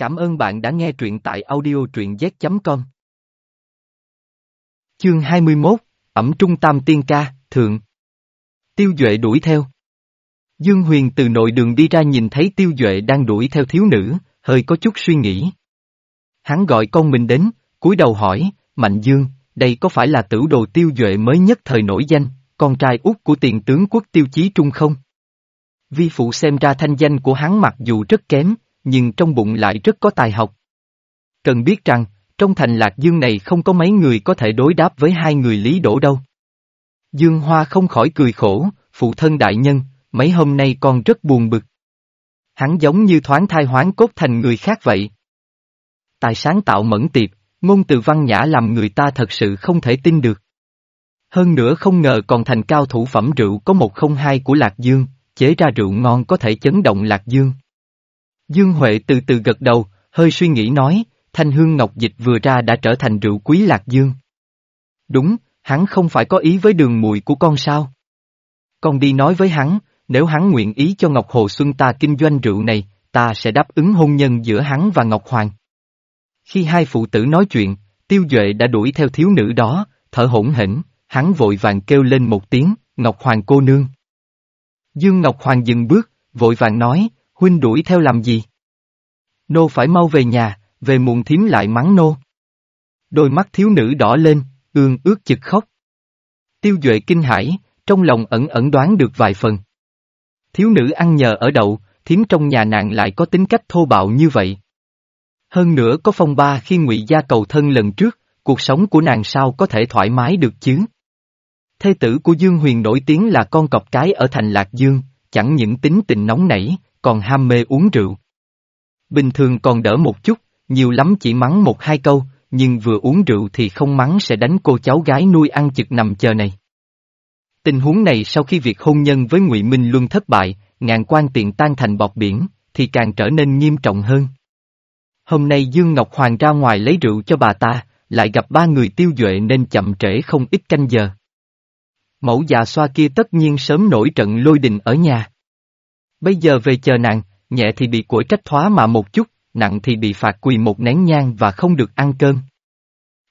Cảm ơn bạn đã nghe truyện tại audio truyện z.com. Chương 21, Ẩm Trung Tam Tiên Ca, Thượng. Tiêu Duệ đuổi theo. Dương Huyền từ nội đường đi ra nhìn thấy Tiêu Duệ đang đuổi theo thiếu nữ, hơi có chút suy nghĩ. Hắn gọi con mình đến, cúi đầu hỏi, Mạnh Dương, đây có phải là tử đồ Tiêu Duệ mới nhất thời nổi danh, con trai út của tiền tướng quốc Tiêu Chí Trung không? Vi phụ xem ra thanh danh của hắn mặc dù rất kém, nhưng trong bụng lại rất có tài học. Cần biết rằng, trong thành lạc dương này không có mấy người có thể đối đáp với hai người lý đổ đâu. Dương Hoa không khỏi cười khổ, phụ thân đại nhân, mấy hôm nay con rất buồn bực. Hắn giống như thoáng thai hoán cốt thành người khác vậy. Tài sáng tạo mẫn tiệp, ngôn từ văn nhã làm người ta thật sự không thể tin được. Hơn nữa không ngờ còn thành cao thủ phẩm rượu có một không hai của Lạc Dương, chế ra rượu ngon có thể chấn động Lạc Dương. Dương Huệ từ từ gật đầu, hơi suy nghĩ nói, thanh hương ngọc dịch vừa ra đã trở thành rượu quý Lạc Dương. Đúng, hắn không phải có ý với đường mùi của con sao? Con đi nói với hắn, nếu hắn nguyện ý cho Ngọc Hồ Xuân ta kinh doanh rượu này, ta sẽ đáp ứng hôn nhân giữa hắn và Ngọc Hoàng. Khi hai phụ tử nói chuyện, Tiêu Duệ đã đuổi theo thiếu nữ đó, thở hổn hển, hắn vội vàng kêu lên một tiếng, Ngọc Hoàng cô nương. Dương Ngọc Hoàng dừng bước, vội vàng nói, huynh đuổi theo làm gì? Nô phải mau về nhà, về muộn thím lại mắng nô. Đôi mắt thiếu nữ đỏ lên, ương ướt chực khóc. Tiêu Duệ kinh hãi, trong lòng ẩn ẩn đoán được vài phần. Thiếu nữ ăn nhờ ở đậu, thím trong nhà nàng lại có tính cách thô bạo như vậy. Hơn nữa có phong ba khi ngụy gia cầu thân lần trước, cuộc sống của nàng sao có thể thoải mái được chứ? Thê tử của Dương Huyền nổi tiếng là con cọp cái ở thành Lạc Dương, chẳng những tính tình nóng nảy, còn ham mê uống rượu. Bình thường còn đỡ một chút, nhiều lắm chỉ mắng một hai câu, nhưng vừa uống rượu thì không mắng sẽ đánh cô cháu gái nuôi ăn chực nằm chờ này. Tình huống này sau khi việc hôn nhân với Ngụy Minh Luân thất bại, ngàn quan tiện tan thành bọt biển, thì càng trở nên nghiêm trọng hơn. Hôm nay Dương Ngọc Hoàng ra ngoài lấy rượu cho bà ta, lại gặp ba người tiêu duệ nên chậm trễ không ít canh giờ. Mẫu già xoa kia tất nhiên sớm nổi trận lôi đình ở nhà. Bây giờ về chờ nàng, nhẹ thì bị củi trách thoá mà một chút, nặng thì bị phạt quỳ một nén nhang và không được ăn cơm.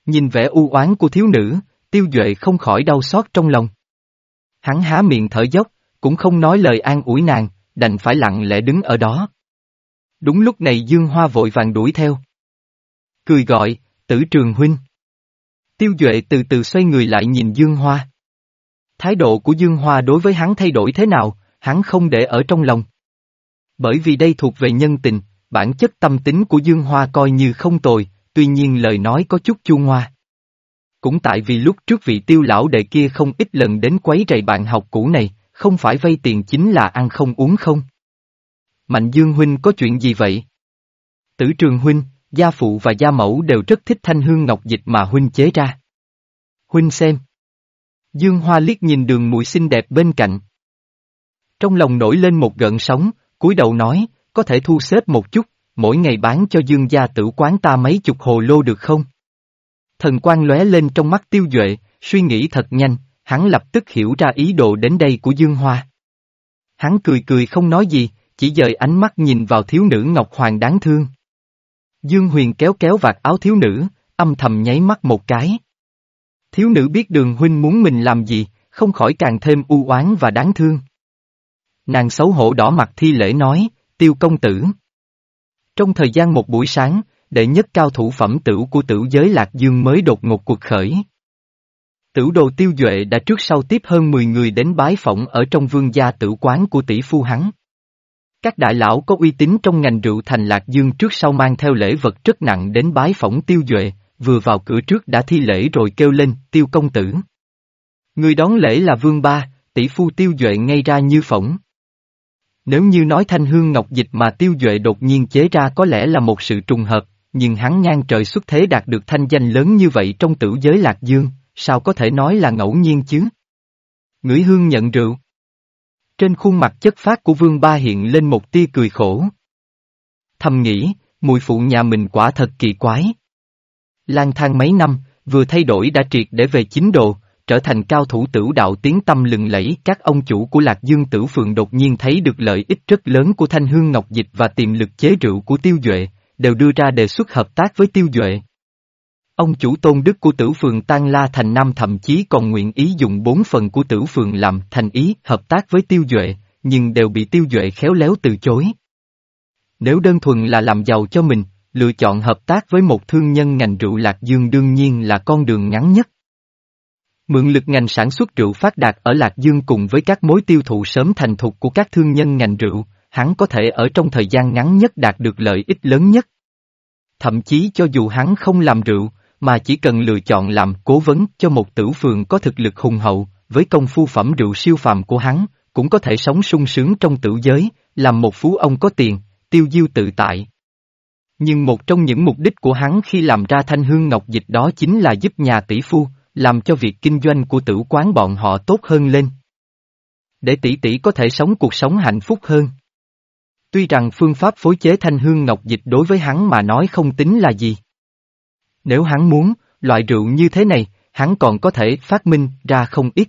Nhìn vẻ u oán của thiếu nữ, tiêu duệ không khỏi đau xót trong lòng. Hắn há miệng thở dốc, cũng không nói lời an ủi nàng, đành phải lặng lẽ đứng ở đó. Đúng lúc này Dương Hoa vội vàng đuổi theo. Cười gọi, tử trường huynh. Tiêu Duệ từ từ xoay người lại nhìn Dương Hoa. Thái độ của Dương Hoa đối với hắn thay đổi thế nào, hắn không để ở trong lòng. Bởi vì đây thuộc về nhân tình, bản chất tâm tính của Dương Hoa coi như không tồi, tuy nhiên lời nói có chút chua ngoa. Cũng tại vì lúc trước vị tiêu lão đệ kia không ít lần đến quấy rầy bạn học cũ này, không phải vay tiền chính là ăn không uống không. Mạnh Dương Huynh có chuyện gì vậy? Tử Trường Huynh, gia phụ và gia mẫu đều rất thích thanh hương ngọc dịch mà Huynh chế ra. Huynh xem. Dương Hoa liếc nhìn đường mùi xinh đẹp bên cạnh. Trong lòng nổi lên một gợn sóng, cúi đầu nói, có thể thu xếp một chút, mỗi ngày bán cho dương gia tử quán ta mấy chục hồ lô được không? Thần quan lóe lên trong mắt tiêu duệ, suy nghĩ thật nhanh, hắn lập tức hiểu ra ý đồ đến đây của Dương Hoa. Hắn cười cười không nói gì, chỉ dời ánh mắt nhìn vào thiếu nữ Ngọc Hoàng đáng thương. Dương Huyền kéo kéo vạt áo thiếu nữ, âm thầm nháy mắt một cái. Thiếu nữ biết đường huynh muốn mình làm gì, không khỏi càng thêm u oán và đáng thương. Nàng xấu hổ đỏ mặt thi lễ nói, tiêu công tử. Trong thời gian một buổi sáng, đệ nhất cao thủ phẩm tử của tử giới Lạc Dương mới đột ngột cuộc khởi. Tử đồ tiêu duệ đã trước sau tiếp hơn 10 người đến bái phỏng ở trong vương gia tử quán của tỷ phu hắn. Các đại lão có uy tín trong ngành rượu thành Lạc Dương trước sau mang theo lễ vật rất nặng đến bái phỏng tiêu duệ, vừa vào cửa trước đã thi lễ rồi kêu lên, tiêu công tử. Người đón lễ là vương ba, tỷ phu tiêu duệ ngay ra như phỏng. Nếu như nói thanh hương ngọc dịch mà tiêu duệ đột nhiên chế ra có lẽ là một sự trùng hợp, nhưng hắn ngang trời xuất thế đạt được thanh danh lớn như vậy trong tử giới Lạc Dương, sao có thể nói là ngẫu nhiên chứ? Ngửi hương nhận rượu. Trên khuôn mặt chất phát của vương ba hiện lên một tia cười khổ. Thầm nghĩ, mùi phụ nhà mình quả thật kỳ quái. Lang thang mấy năm, vừa thay đổi đã triệt để về chính đồ, trở thành cao thủ tử đạo tiếng tâm lừng lẫy. Các ông chủ của Lạc Dương Tử Phường đột nhiên thấy được lợi ích rất lớn của thanh hương ngọc dịch và tiềm lực chế rượu của tiêu duệ, đều đưa ra đề xuất hợp tác với tiêu duệ. Ông chủ tôn đức của tử phường Tan La Thành Nam thậm chí còn nguyện ý dùng bốn phần của tử phường làm thành ý hợp tác với tiêu duệ, nhưng đều bị tiêu duệ khéo léo từ chối. Nếu đơn thuần là làm giàu cho mình, lựa chọn hợp tác với một thương nhân ngành rượu Lạc Dương đương nhiên là con đường ngắn nhất. Mượn lực ngành sản xuất rượu phát đạt ở Lạc Dương cùng với các mối tiêu thụ sớm thành thục của các thương nhân ngành rượu, hắn có thể ở trong thời gian ngắn nhất đạt được lợi ích lớn nhất. Thậm chí cho dù hắn không làm rượu, mà chỉ cần lựa chọn làm cố vấn cho một tử phường có thực lực hùng hậu, với công phu phẩm rượu siêu phàm của hắn, cũng có thể sống sung sướng trong tử giới, làm một phú ông có tiền, tiêu diêu tự tại. Nhưng một trong những mục đích của hắn khi làm ra thanh hương ngọc dịch đó chính là giúp nhà tỷ phu, làm cho việc kinh doanh của tử quán bọn họ tốt hơn lên. Để tỷ tỷ có thể sống cuộc sống hạnh phúc hơn. Tuy rằng phương pháp phối chế thanh hương ngọc dịch đối với hắn mà nói không tính là gì. Nếu hắn muốn, loại rượu như thế này, hắn còn có thể phát minh ra không ít.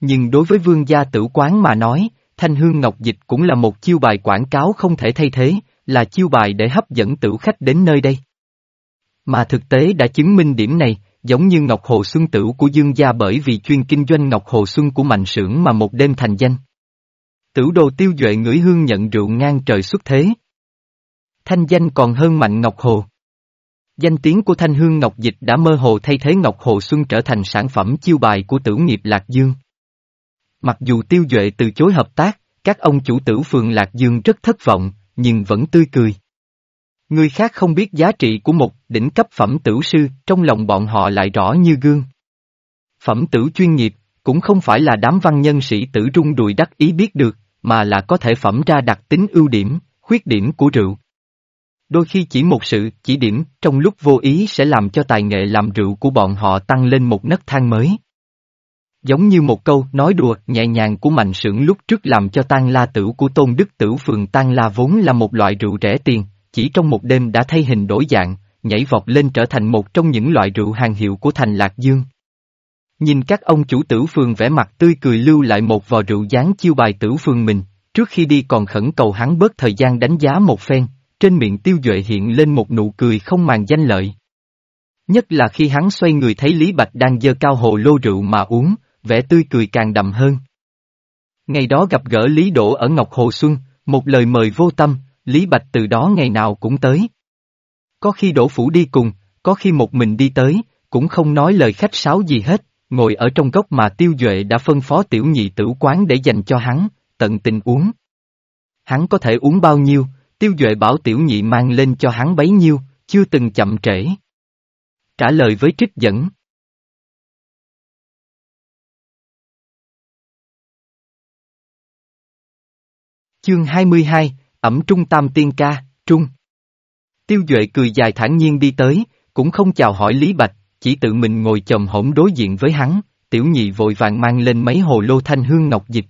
Nhưng đối với vương gia tử quán mà nói, thanh hương ngọc dịch cũng là một chiêu bài quảng cáo không thể thay thế, là chiêu bài để hấp dẫn tử khách đến nơi đây. Mà thực tế đã chứng minh điểm này, giống như Ngọc Hồ Xuân Tửu của Dương Gia bởi vì chuyên kinh doanh Ngọc Hồ Xuân của Mạnh Sưởng mà một đêm thành danh. Tửu đồ tiêu duệ ngửi hương nhận rượu ngang trời xuất thế. Thanh danh còn hơn Mạnh Ngọc Hồ. Danh tiếng của Thanh Hương Ngọc Dịch đã mơ hồ thay thế Ngọc Hồ Xuân trở thành sản phẩm chiêu bài của tử nghiệp Lạc Dương. Mặc dù tiêu duệ từ chối hợp tác, các ông chủ tử phường Lạc Dương rất thất vọng, nhưng vẫn tươi cười. Người khác không biết giá trị của một đỉnh cấp phẩm tử sư, trong lòng bọn họ lại rõ như gương. Phẩm tử chuyên nghiệp, cũng không phải là đám văn nhân sĩ tử rung đùi đắc ý biết được, mà là có thể phẩm ra đặc tính ưu điểm, khuyết điểm của rượu. Đôi khi chỉ một sự chỉ điểm trong lúc vô ý sẽ làm cho tài nghệ làm rượu của bọn họ tăng lên một nấc thang mới. Giống như một câu nói đùa nhẹ nhàng của mạnh sưởng lúc trước làm cho tan la tử của tôn đức tử phường tan la vốn là một loại rượu rẻ tiền, chỉ trong một đêm đã thay hình đổi dạng, nhảy vọt lên trở thành một trong những loại rượu hàng hiệu của thành Lạc Dương. Nhìn các ông chủ tử phường vẽ mặt tươi cười lưu lại một vò rượu dáng chiêu bài tử phường mình, trước khi đi còn khẩn cầu hắn bớt thời gian đánh giá một phen, trên miệng tiêu duệ hiện lên một nụ cười không màng danh lợi. Nhất là khi hắn xoay người thấy Lý Bạch đang dơ cao hồ lô rượu mà uống, vẻ tươi cười càng đậm hơn. Ngày đó gặp gỡ Lý Đỗ ở Ngọc Hồ Xuân, một lời mời vô tâm, Lý Bạch từ đó ngày nào cũng tới. Có khi đổ phủ đi cùng, có khi một mình đi tới, cũng không nói lời khách sáo gì hết, ngồi ở trong góc mà Tiêu Duệ đã phân phó tiểu nhị tử quán để dành cho hắn, tận tình uống. Hắn có thể uống bao nhiêu, Tiêu Duệ bảo tiểu nhị mang lên cho hắn bấy nhiêu, chưa từng chậm trễ. Trả lời với trích dẫn. Chương 22, ẩm trung tam tiên ca, trung. Tiêu Duệ cười dài thản nhiên đi tới, cũng không chào hỏi Lý Bạch, chỉ tự mình ngồi chồm hổm đối diện với hắn, tiểu nhị vội vàng mang lên mấy hồ lô thanh hương ngọc dịch.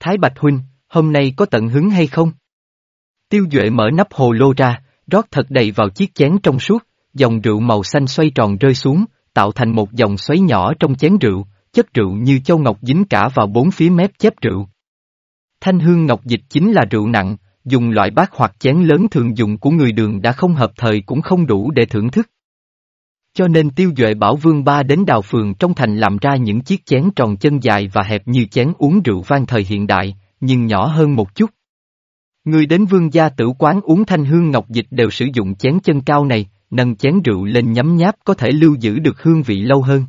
Thái Bạch Huynh, hôm nay có tận hứng hay không? Tiêu Duệ mở nắp hồ lô ra, rót thật đầy vào chiếc chén trong suốt, dòng rượu màu xanh xoay tròn rơi xuống, tạo thành một dòng xoáy nhỏ trong chén rượu, chất rượu như châu ngọc dính cả vào bốn phía mép chép rượu. Thanh hương ngọc dịch chính là rượu nặng, dùng loại bát hoặc chén lớn thường dùng của người đường đã không hợp thời cũng không đủ để thưởng thức. Cho nên tiêu duệ bảo vương ba đến đào phường trong thành làm ra những chiếc chén tròn chân dài và hẹp như chén uống rượu vang thời hiện đại, nhưng nhỏ hơn một chút. Người đến vương gia tử quán uống thanh hương ngọc dịch đều sử dụng chén chân cao này, nâng chén rượu lên nhấm nháp có thể lưu giữ được hương vị lâu hơn.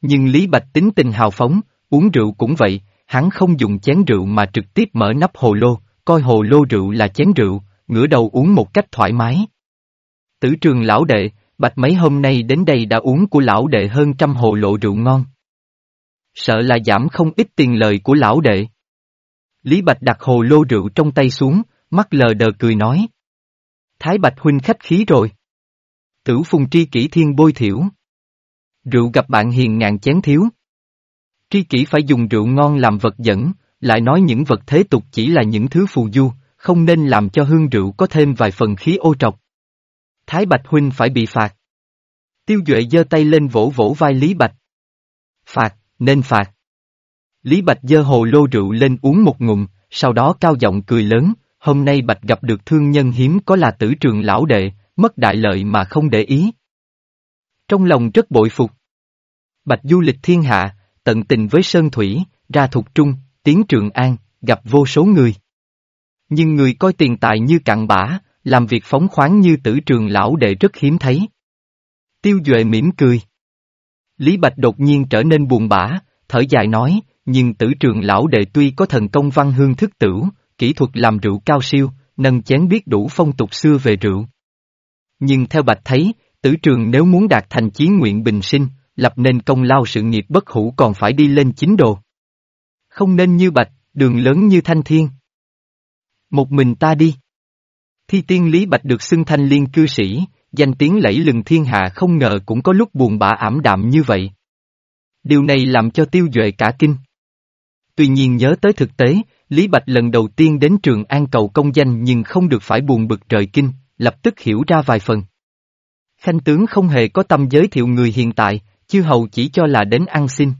Nhưng Lý Bạch tính tình hào phóng, uống rượu cũng vậy, hắn không dùng chén rượu mà trực tiếp mở nắp hồ lô, coi hồ lô rượu là chén rượu, ngửa đầu uống một cách thoải mái. Tử trường lão đệ, bạch mấy hôm nay đến đây đã uống của lão đệ hơn trăm hồ lộ rượu ngon. Sợ là giảm không ít tiền lời của lão đệ. Lý Bạch đặt hồ lô rượu trong tay xuống, mắt lờ đờ cười nói. Thái Bạch huynh khách khí rồi. Tử phùng tri kỷ thiên bôi thiểu. Rượu gặp bạn hiền ngàn chén thiếu. Tri kỷ phải dùng rượu ngon làm vật dẫn, lại nói những vật thế tục chỉ là những thứ phù du, không nên làm cho hương rượu có thêm vài phần khí ô trọc. Thái Bạch Huynh phải bị phạt. Tiêu Duệ giơ tay lên vỗ vỗ vai Lý Bạch. Phạt, nên phạt. Lý Bạch giơ hồ lô rượu lên uống một ngụm, sau đó cao giọng cười lớn, hôm nay Bạch gặp được thương nhân hiếm có là tử trường lão đệ, mất đại lợi mà không để ý. Trong lòng rất bội phục. Bạch du lịch thiên hạ, tận tình với Sơn Thủy, ra thuộc trung, tiến Trường An, gặp vô số người. Nhưng người coi tiền tài như cặn bã, làm việc phóng khoáng như tử trường lão đệ rất hiếm thấy. Tiêu Duệ mỉm cười. Lý Bạch đột nhiên trở nên buồn bã, thở dài nói, nhưng tử trường lão đệ tuy có thần công văn hương thức tửu, kỹ thuật làm rượu cao siêu, nâng chén biết đủ phong tục xưa về rượu. Nhưng theo Bạch thấy, tử trường nếu muốn đạt thành chí nguyện bình sinh, lập nên công lao sự nghiệp bất hủ còn phải đi lên chính đồ. Không nên như Bạch, đường lớn như thanh thiên. Một mình ta đi. Thi tiên Lý Bạch được xưng thanh liên cư sĩ, danh tiếng lẫy lừng thiên hạ không ngờ cũng có lúc buồn bã ảm đạm như vậy. Điều này làm cho tiêu duệ cả kinh. Tuy nhiên nhớ tới thực tế, Lý Bạch lần đầu tiên đến trường an cầu công danh nhưng không được phải buồn bực trời kinh, lập tức hiểu ra vài phần. Khanh tướng không hề có tâm giới thiệu người hiện tại, chư hầu chỉ cho là đến ăn xin.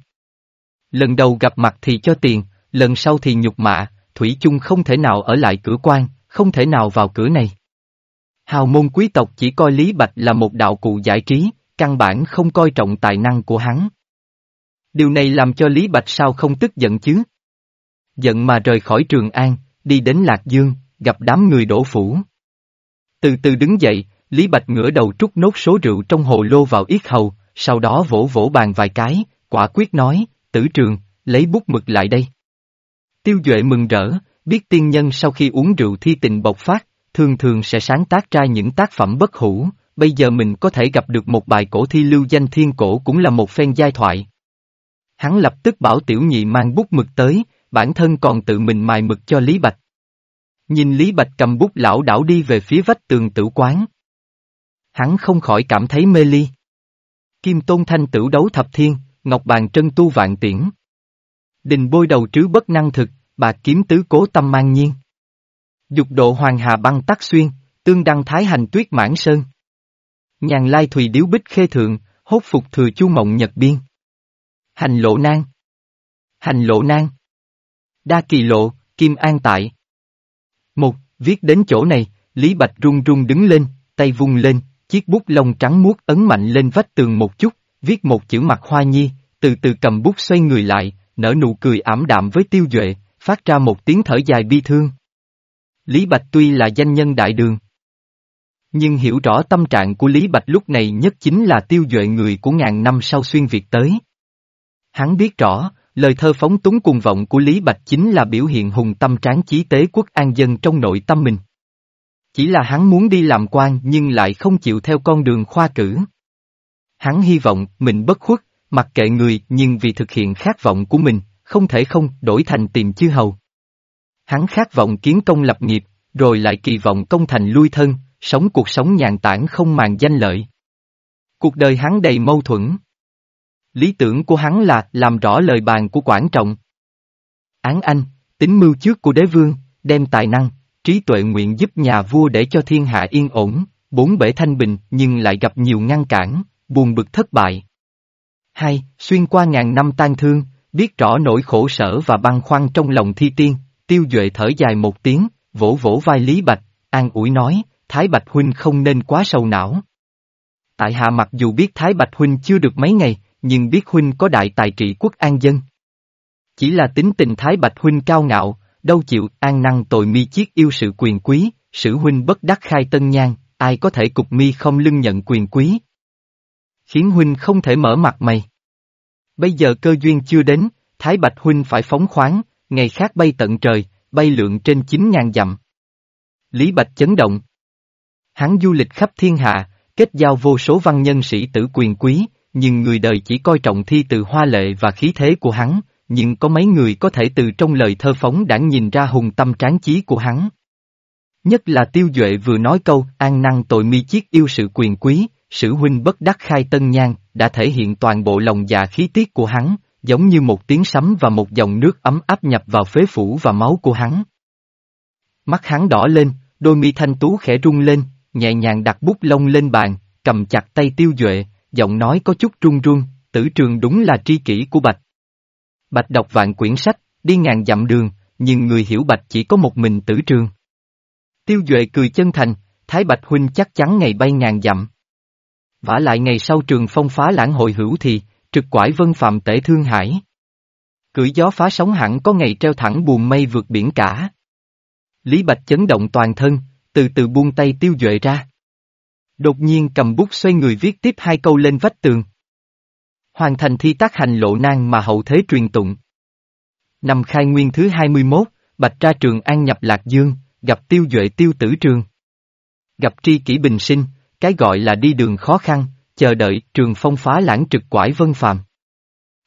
Lần đầu gặp mặt thì cho tiền, lần sau thì nhục mạ, Thủy chung không thể nào ở lại cửa quan, không thể nào vào cửa này. Hào môn quý tộc chỉ coi Lý Bạch là một đạo cụ giải trí, căn bản không coi trọng tài năng của hắn. Điều này làm cho Lý Bạch sao không tức giận chứ? Giận mà rời khỏi Trường An, đi đến Lạc Dương, gặp đám người đổ phủ. Từ từ đứng dậy, Lý Bạch ngửa đầu trút nốt số rượu trong hồ lô vào yết hầu, sau đó vỗ vỗ bàn vài cái, quả quyết nói, tử trường, lấy bút mực lại đây. Tiêu Duệ mừng rỡ, biết tiên nhân sau khi uống rượu thi tình bộc phát, thường thường sẽ sáng tác ra những tác phẩm bất hủ, bây giờ mình có thể gặp được một bài cổ thi lưu danh thiên cổ cũng là một phen giai thoại. Hắn lập tức bảo tiểu nhị mang bút mực tới, bản thân còn tự mình mài mực cho Lý Bạch. Nhìn Lý Bạch cầm bút lão đảo đi về phía vách tường tử quán. Hắn không khỏi cảm thấy mê ly. Kim Tôn Thanh tử đấu thập thiên, Ngọc Bàn Trân tu vạn tiễn. Đình bôi đầu trứ bất năng thực, bạc kiếm tứ cố tâm mang nhiên. Dục độ hoàng hà băng tắc xuyên, tương đăng thái hành tuyết mãn sơn. Nhàn lai thùy điếu bích khê thượng, hốt phục thừa chu mộng nhật biên. Hành lộ nang. Hành lộ nang. Đa kỳ lộ, kim an tại. Một, viết đến chỗ này, Lý Bạch run run đứng lên, tay vung lên, chiếc bút lông trắng muốt ấn mạnh lên vách tường một chút, viết một chữ mặt hoa nhi, từ từ cầm bút xoay người lại, nở nụ cười ảm đạm với tiêu duệ, phát ra một tiếng thở dài bi thương. Lý Bạch tuy là danh nhân đại đường. Nhưng hiểu rõ tâm trạng của Lý Bạch lúc này nhất chính là tiêu duệ người của ngàn năm sau xuyên Việt tới. Hắn biết rõ, lời thơ phóng túng cùng vọng của Lý Bạch chính là biểu hiện hùng tâm tráng chí tế quốc an dân trong nội tâm mình. Chỉ là hắn muốn đi làm quan nhưng lại không chịu theo con đường khoa cử. Hắn hy vọng mình bất khuất, mặc kệ người nhưng vì thực hiện khát vọng của mình, không thể không đổi thành tìm chư hầu. Hắn khát vọng kiến công lập nghiệp, rồi lại kỳ vọng công thành lui thân, sống cuộc sống nhàn tản không màng danh lợi. Cuộc đời hắn đầy mâu thuẫn. Lý tưởng của hắn là làm rõ lời bàn của quản Trọng. Án anh, tính mưu trước của đế vương, đem tài năng, trí tuệ nguyện giúp nhà vua để cho thiên hạ yên ổn, bốn bể thanh bình nhưng lại gặp nhiều ngăn cản, buồn bực thất bại. Hai, xuyên qua ngàn năm tan thương, biết rõ nỗi khổ sở và băn khoăn trong lòng thi tiên, tiêu duệ thở dài một tiếng, vỗ vỗ vai Lý Bạch, an ủi nói, Thái Bạch Huynh không nên quá sầu não. Tại hạ mặc dù biết Thái Bạch Huynh chưa được mấy ngày, nhưng biết Huynh có đại tài trị quốc an dân. Chỉ là tính tình Thái Bạch Huynh cao ngạo, đâu chịu an năng tội mi chiết yêu sự quyền quý, sử Huynh bất đắc khai tân nhang, ai có thể cục mi không lưng nhận quyền quý. Khiến Huynh không thể mở mặt mày. Bây giờ cơ duyên chưa đến, Thái Bạch Huynh phải phóng khoáng, ngày khác bay tận trời, bay lượn trên chín ngàn dặm. Lý Bạch chấn động. Hắn du lịch khắp thiên hạ, kết giao vô số văn nhân sĩ tử quyền quý, nhưng người đời chỉ coi trọng thi từ hoa lệ và khí thế của hắn, nhưng có mấy người có thể từ trong lời thơ phóng đãng nhìn ra hùng tâm tráng chí của hắn. Nhất là tiêu duệ vừa nói câu an năng tội mi chiết yêu sự quyền quý, sử huynh bất đắc khai tân nhang đã thể hiện toàn bộ lòng dạ khí tiết của hắn, giống như một tiếng sấm và một dòng nước ấm áp nhập vào phế phủ và máu của hắn. Mắt hắn đỏ lên, đôi mi thanh tú khẽ rung lên, nhẹ nhàng đặt bút lông lên bàn, cầm chặt tay tiêu duệ, giọng nói có chút run run, tử trường đúng là tri kỷ của Bạch. Bạch đọc vạn quyển sách, đi ngàn dặm đường, nhưng người hiểu Bạch chỉ có một mình tử trường. Tiêu Duệ cười chân thành, Thái Bạch Huynh chắc chắn ngày bay ngàn dặm vả lại ngày sau trường phong phá lãng hội hữu thì, trực quải vân phạm tể thương hải. Cưỡi gió phá sóng hẳn có ngày treo thẳng buồn mây vượt biển cả. Lý Bạch chấn động toàn thân, từ từ buông tay tiêu duệ ra. Đột nhiên cầm bút xoay người viết tiếp hai câu lên vách tường. Hoàn thành thi tác hành lộ nan mà hậu thế truyền tụng. Năm khai nguyên thứ 21, Bạch ra trường an nhập Lạc Dương, gặp tiêu duệ tiêu tử trường. Gặp tri kỷ bình sinh, cái gọi là đi đường khó khăn, chờ đợi trường phong phá lãng trực quải vân phàm.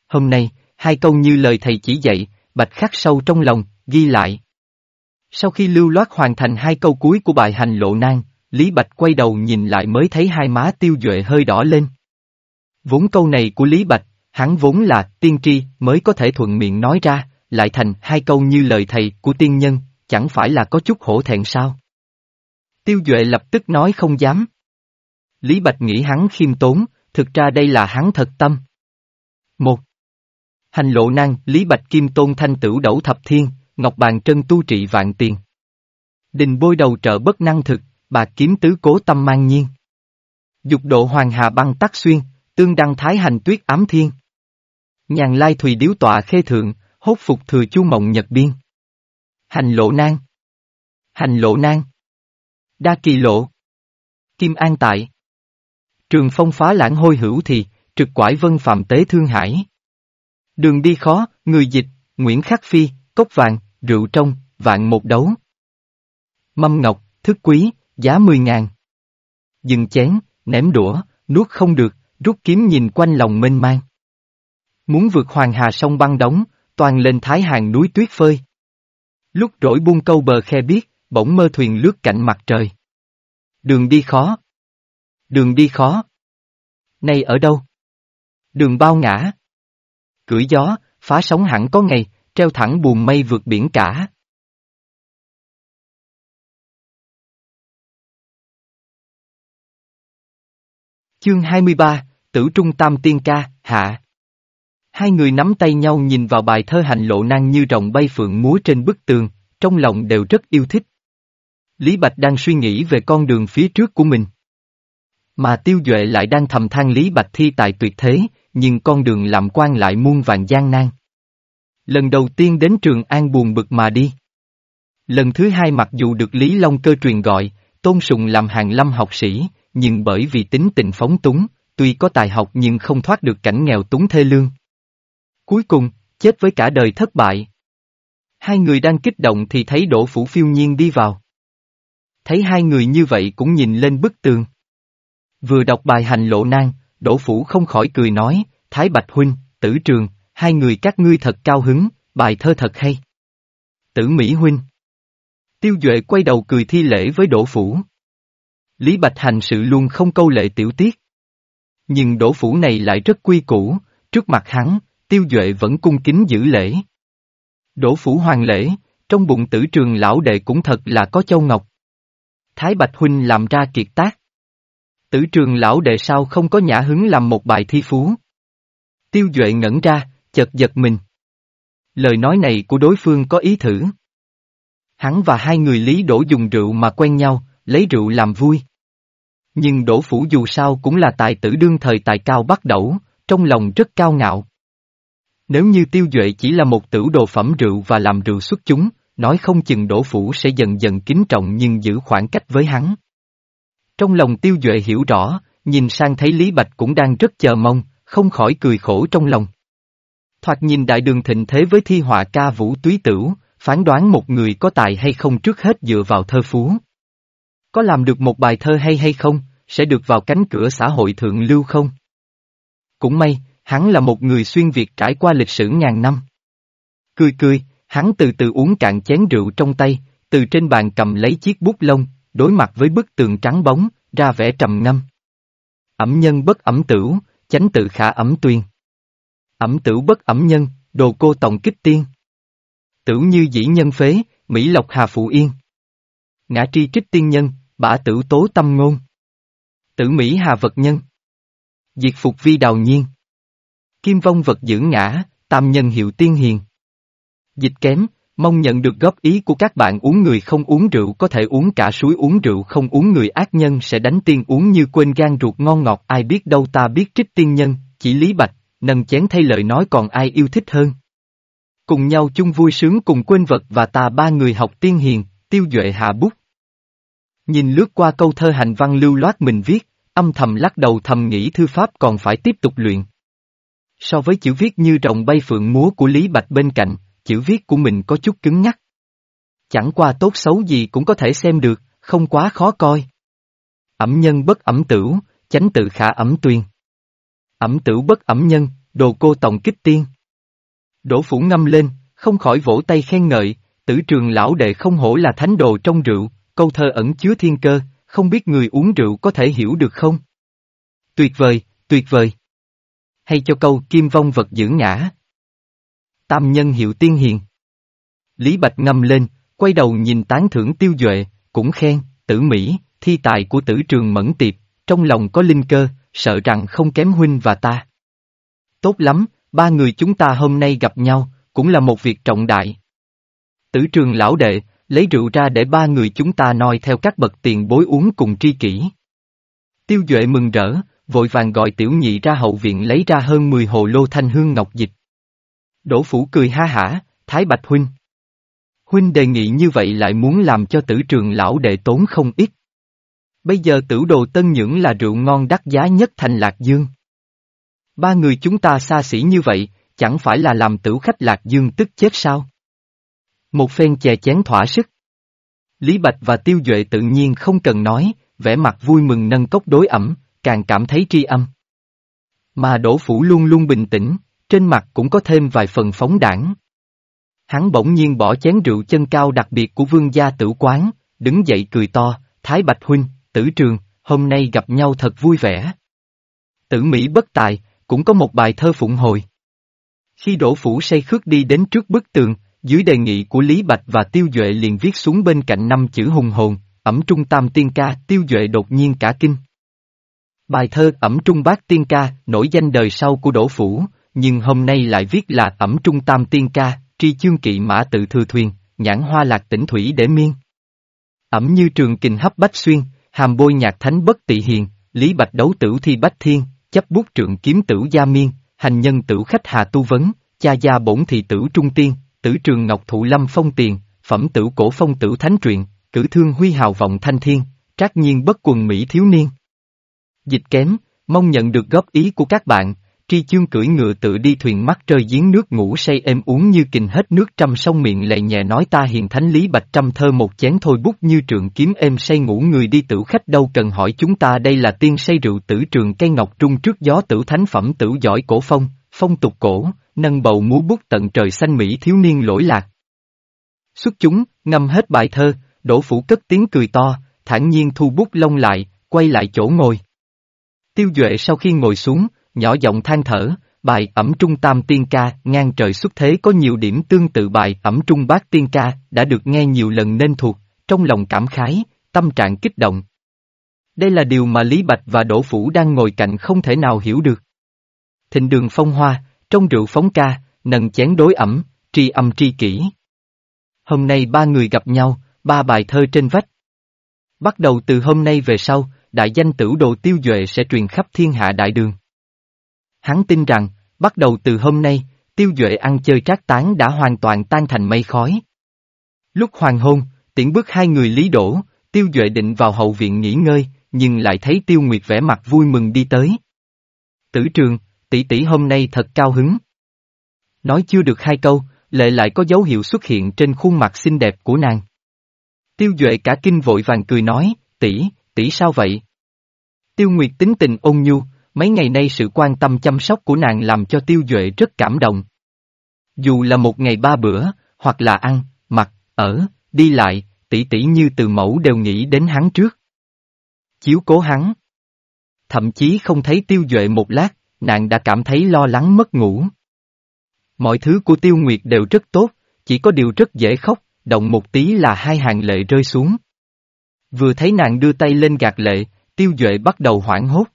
Hôm nay, hai câu như lời thầy chỉ dạy, bạch khắc sâu trong lòng, ghi lại. Sau khi lưu loát hoàn thành hai câu cuối của bài hành lộ nan, Lý Bạch quay đầu nhìn lại mới thấy hai má tiêu duệ hơi đỏ lên. Vốn câu này của Lý Bạch, hắn vốn là tiên tri mới có thể thuận miệng nói ra, lại thành hai câu như lời thầy của tiên nhân, chẳng phải là có chút hổ thẹn sao? Tiêu Duệ lập tức nói không dám. Lý Bạch nghĩ hắn khiêm tốn, thực ra đây là hắn thật tâm. Một. Hành lộ năng, Lý Bạch Kim Tôn Thanh Tửu Đẩu Thập Thiên, Ngọc Bàn Trân Tu Trị Vạn Tiền. Đình bôi đầu trợ bất năng thực, bà kiếm tứ cố tâm mang nhiên. Dục độ hoàng hà băng tắc xuyên, tương đăng thái hành tuyết ám thiên. Nhàn lai thùy điếu tọa khê thượng, hốt phục thừa chu mộng nhật biên. Hành lộ nang. Hành lộ nang. Đa kỳ lộ. Kim an tại. Trường phong phá lãng hôi hữu thì, trực quải vân phạm tế thương hải. Đường đi khó, người dịch, Nguyễn Khắc Phi, cốc vàng, rượu trong, vạn một đấu. Mâm ngọc, thức quý, giá mười ngàn. Dừng chén, ném đũa, nuốt không được, rút kiếm nhìn quanh lòng mênh mang. Muốn vượt hoàng hà sông băng đóng, toàn lên thái hàng núi tuyết phơi. Lúc rỗi buông câu bờ khe biết, bỗng mơ thuyền lướt cạnh mặt trời. Đường đi khó. Đường đi khó. Này ở đâu? Đường bao ngã. Cưỡi gió, phá sóng hẳn có ngày, treo thẳng buồn mây vượt biển cả. Chương 23, Tử Trung Tam Tiên Ca, Hạ Hai người nắm tay nhau nhìn vào bài thơ hành lộ năng như rồng bay phượng múa trên bức tường, trong lòng đều rất yêu thích. Lý Bạch đang suy nghĩ về con đường phía trước của mình. Mà Tiêu Duệ lại đang thầm than Lý Bạch thi tài tuyệt thế, nhưng con đường làm quan lại muôn vàng gian nan. Lần đầu tiên đến trường An buồn bực mà đi. Lần thứ hai mặc dù được Lý Long cơ truyền gọi, tôn sùng làm hàng lâm học sĩ, nhưng bởi vì tính tình phóng túng, tuy có tài học nhưng không thoát được cảnh nghèo túng thê lương. Cuối cùng, chết với cả đời thất bại. Hai người đang kích động thì thấy đỗ phủ phiêu nhiên đi vào. Thấy hai người như vậy cũng nhìn lên bức tường. Vừa đọc bài hành lộ nan, đỗ phủ không khỏi cười nói, Thái Bạch Huynh, tử trường, hai người các ngươi thật cao hứng, bài thơ thật hay. Tử Mỹ Huynh. Tiêu Duệ quay đầu cười thi lễ với đỗ phủ. Lý Bạch hành sự luôn không câu lệ tiểu tiết. Nhưng đỗ phủ này lại rất quy củ, trước mặt hắn, tiêu duệ vẫn cung kính giữ lễ. Đỗ phủ hoàng lễ, trong bụng tử trường lão đệ cũng thật là có châu ngọc. Thái Bạch Huynh làm ra kiệt tác. Tử trường lão đệ sao không có nhã hứng làm một bài thi phú. Tiêu Duệ ngẩn ra, chợt giật mình. Lời nói này của đối phương có ý thử. Hắn và hai người Lý Đỗ dùng rượu mà quen nhau, lấy rượu làm vui. Nhưng Đỗ Phủ dù sao cũng là tài tử đương thời tài cao bắt đẩu, trong lòng rất cao ngạo. Nếu như tiêu duệ chỉ là một tử đồ phẩm rượu và làm rượu xuất chúng, nói không chừng đổ phủ sẽ dần dần kính trọng nhưng giữ khoảng cách với hắn. Trong lòng tiêu duệ hiểu rõ, nhìn sang thấy Lý Bạch cũng đang rất chờ mong, không khỏi cười khổ trong lòng. Thoạt nhìn đại đường thịnh thế với thi họa ca vũ túy tửu, phán đoán một người có tài hay không trước hết dựa vào thơ phú. Có làm được một bài thơ hay hay không, sẽ được vào cánh cửa xã hội thượng lưu không? Cũng may, Hắn là một người xuyên Việt trải qua lịch sử ngàn năm. Cười cười, hắn từ từ uống cạn chén rượu trong tay, từ trên bàn cầm lấy chiếc bút lông, đối mặt với bức tường trắng bóng, ra vẻ trầm ngâm. Ẩm nhân bất ẩm tửu, chánh tự khả ẩm tuyên. Ẩm tửu bất ẩm nhân, đồ cô tổng kích tiên. Tửu như dĩ nhân phế, Mỹ Lộc Hà Phụ Yên. Ngã tri trích tiên nhân, bả tử tố tâm ngôn. Tử Mỹ Hà vật nhân. Diệt phục vi đào nhiên. Kim vong vật dưỡng ngã, tam nhân hiệu tiên hiền. Dịch kém, mong nhận được góp ý của các bạn uống người không uống rượu có thể uống cả suối uống rượu không uống người ác nhân sẽ đánh tiên uống như quên gan ruột ngon ngọt ai biết đâu ta biết trích tiên nhân, chỉ Lý Bạch, nâng chén thay lời nói còn ai yêu thích hơn. Cùng nhau chung vui sướng cùng quên vật và ta ba người học tiên hiền, tiêu duệ hạ bút. Nhìn lướt qua câu thơ hành văn lưu loát mình viết, âm thầm lắc đầu thầm nghĩ thư pháp còn phải tiếp tục luyện. So với chữ viết như rồng bay phượng múa của Lý Bạch bên cạnh, chữ viết của mình có chút cứng nhắc. Chẳng qua tốt xấu gì cũng có thể xem được, không quá khó coi. Ẩm nhân bất ẩm tửu, chánh tự khả ẩm tuyên. Ẩm tửu bất ẩm nhân, đồ cô tổng kích tiên. Đỗ phủ ngâm lên, không khỏi vỗ tay khen ngợi, tử trường lão đệ không hổ là thánh đồ trong rượu, câu thơ ẩn chứa thiên cơ, không biết người uống rượu có thể hiểu được không? Tuyệt vời, tuyệt vời. Hay cho câu kim vong vật giữ ngã. Tam nhân hiệu tiên hiền. Lý Bạch ngâm lên, quay đầu nhìn tán thưởng tiêu duệ, cũng khen, tử Mỹ, thi tài của tử trường mẫn tiệp, trong lòng có linh cơ, sợ rằng không kém huynh và ta. Tốt lắm, ba người chúng ta hôm nay gặp nhau, cũng là một việc trọng đại. Tử trường lão đệ, lấy rượu ra để ba người chúng ta noi theo các bậc tiền bối uống cùng tri kỷ. Tiêu Duệ mừng rỡ, vội vàng gọi tiểu nhị ra hậu viện lấy ra hơn 10 hồ lô thanh hương ngọc dịch. Đỗ Phủ cười ha hả, Thái Bạch Huynh. Huynh đề nghị như vậy lại muốn làm cho tử trường lão đệ tốn không ít. Bây giờ tử đồ tân nhưỡng là rượu ngon đắt giá nhất thành Lạc Dương. Ba người chúng ta xa xỉ như vậy, chẳng phải là làm tử khách Lạc Dương tức chết sao? Một phen chè chén thỏa sức. Lý Bạch và Tiêu Duệ tự nhiên không cần nói, vẻ mặt vui mừng nâng cốc đối ẩm, càng cảm thấy tri âm. Mà Đỗ Phủ luôn luôn bình tĩnh, trên mặt cũng có thêm vài phần phóng đảng. Hắn bỗng nhiên bỏ chén rượu chân cao đặc biệt của vương gia tử quán, đứng dậy cười to, Thái Bạch Huynh, tử trường, hôm nay gặp nhau thật vui vẻ. Tử Mỹ bất tài, cũng có một bài thơ phụng hồi. Khi đổ phủ say khước đi đến trước bức tường, dưới đề nghị của Lý Bạch và Tiêu Duệ liền viết xuống bên cạnh năm chữ hùng hồn, ẩm trung tam tiên ca, Tiêu Duệ đột nhiên cả kinh. Bài thơ ẩm trung bát tiên ca, nổi danh đời sau của đổ phủ, nhưng hôm nay lại viết là ẩm trung tam tiên ca, tri chương kỵ mã tự thừa thuyền, nhãn hoa lạc tỉnh thủy để miên. Ẩm như trường kình hấp bách xuyên, hàm bôi nhạc thánh bất tị hiền, lý bạch đấu tử thi bách thiên, chấp bút trượng kiếm tử gia miên, hành nhân tử khách hà tu vấn, cha gia bổn thị tử trung tiên, tử trường ngọc thụ lâm phong tiền, phẩm tử cổ phong tử thánh truyện, cử thương huy hào vọng thanh thiên, trác nhiên bất quần Mỹ thiếu niên. Dịch kém, mong nhận được góp ý của các bạn, tri chương cưỡi ngựa tự đi thuyền mắt trời giếng nước ngủ say êm uống như kình hết nước trăm sông miệng lệ nhẹ nói ta hiền thánh lý bạch trăm thơ một chén thôi bút như trường kiếm êm say ngủ người đi tử khách đâu cần hỏi chúng ta đây là tiên say rượu tử trường cây ngọc trung trước gió tử thánh phẩm tử giỏi cổ phong, phong tục cổ, nâng bầu múa bút tận trời xanh Mỹ thiếu niên lỗi lạc. Xuất chúng, ngâm hết bài thơ, đổ phủ cất tiếng cười to, thản nhiên thu bút lông lại, quay lại chỗ ngồi. Tiêu Duệ sau khi ngồi xuống, nhỏ giọng than thở, bài ẩm trung tam tiên ca, ngang trời xuất thế có nhiều điểm tương tự bài ẩm trung bát tiên ca, đã được nghe nhiều lần nên thuộc, trong lòng cảm khái, tâm trạng kích động. Đây là điều mà Lý Bạch và Đỗ Phủ đang ngồi cạnh không thể nào hiểu được. Thịnh đường phong hoa, trong rượu phóng ca, nần chén đối ẩm, tri âm tri kỷ. Hôm nay ba người gặp nhau, ba bài thơ trên vách. Bắt đầu từ hôm nay về sau, đại danh tử đồ tiêu duệ sẽ truyền khắp thiên hạ đại đường. Hắn tin rằng, bắt đầu từ hôm nay, tiêu duệ ăn chơi trác tán đã hoàn toàn tan thành mây khói. Lúc hoàng hôn, tiễn bước hai người lý đổ, tiêu duệ định vào hậu viện nghỉ ngơi, nhưng lại thấy tiêu nguyệt vẻ mặt vui mừng đi tới. Tử trường, tỷ tỷ hôm nay thật cao hứng. Nói chưa được hai câu, lệ lại có dấu hiệu xuất hiện trên khuôn mặt xinh đẹp của nàng. Tiêu Duệ cả kinh vội vàng cười nói, tỷ, tỷ sao vậy? Tiêu Nguyệt tính tình ôn nhu, mấy ngày nay sự quan tâm chăm sóc của nàng làm cho Tiêu Duệ rất cảm động. Dù là một ngày ba bữa, hoặc là ăn, mặc, ở, đi lại, tỷ tỷ như từ mẫu đều nghĩ đến hắn trước. Chiếu cố hắn. Thậm chí không thấy Tiêu Duệ một lát, nàng đã cảm thấy lo lắng mất ngủ. Mọi thứ của Tiêu Nguyệt đều rất tốt, chỉ có điều rất dễ khóc, động một tí là hai hàng lệ rơi xuống. Vừa thấy nàng đưa tay lên gạt lệ, Tiêu Duệ bắt đầu hoảng hốt.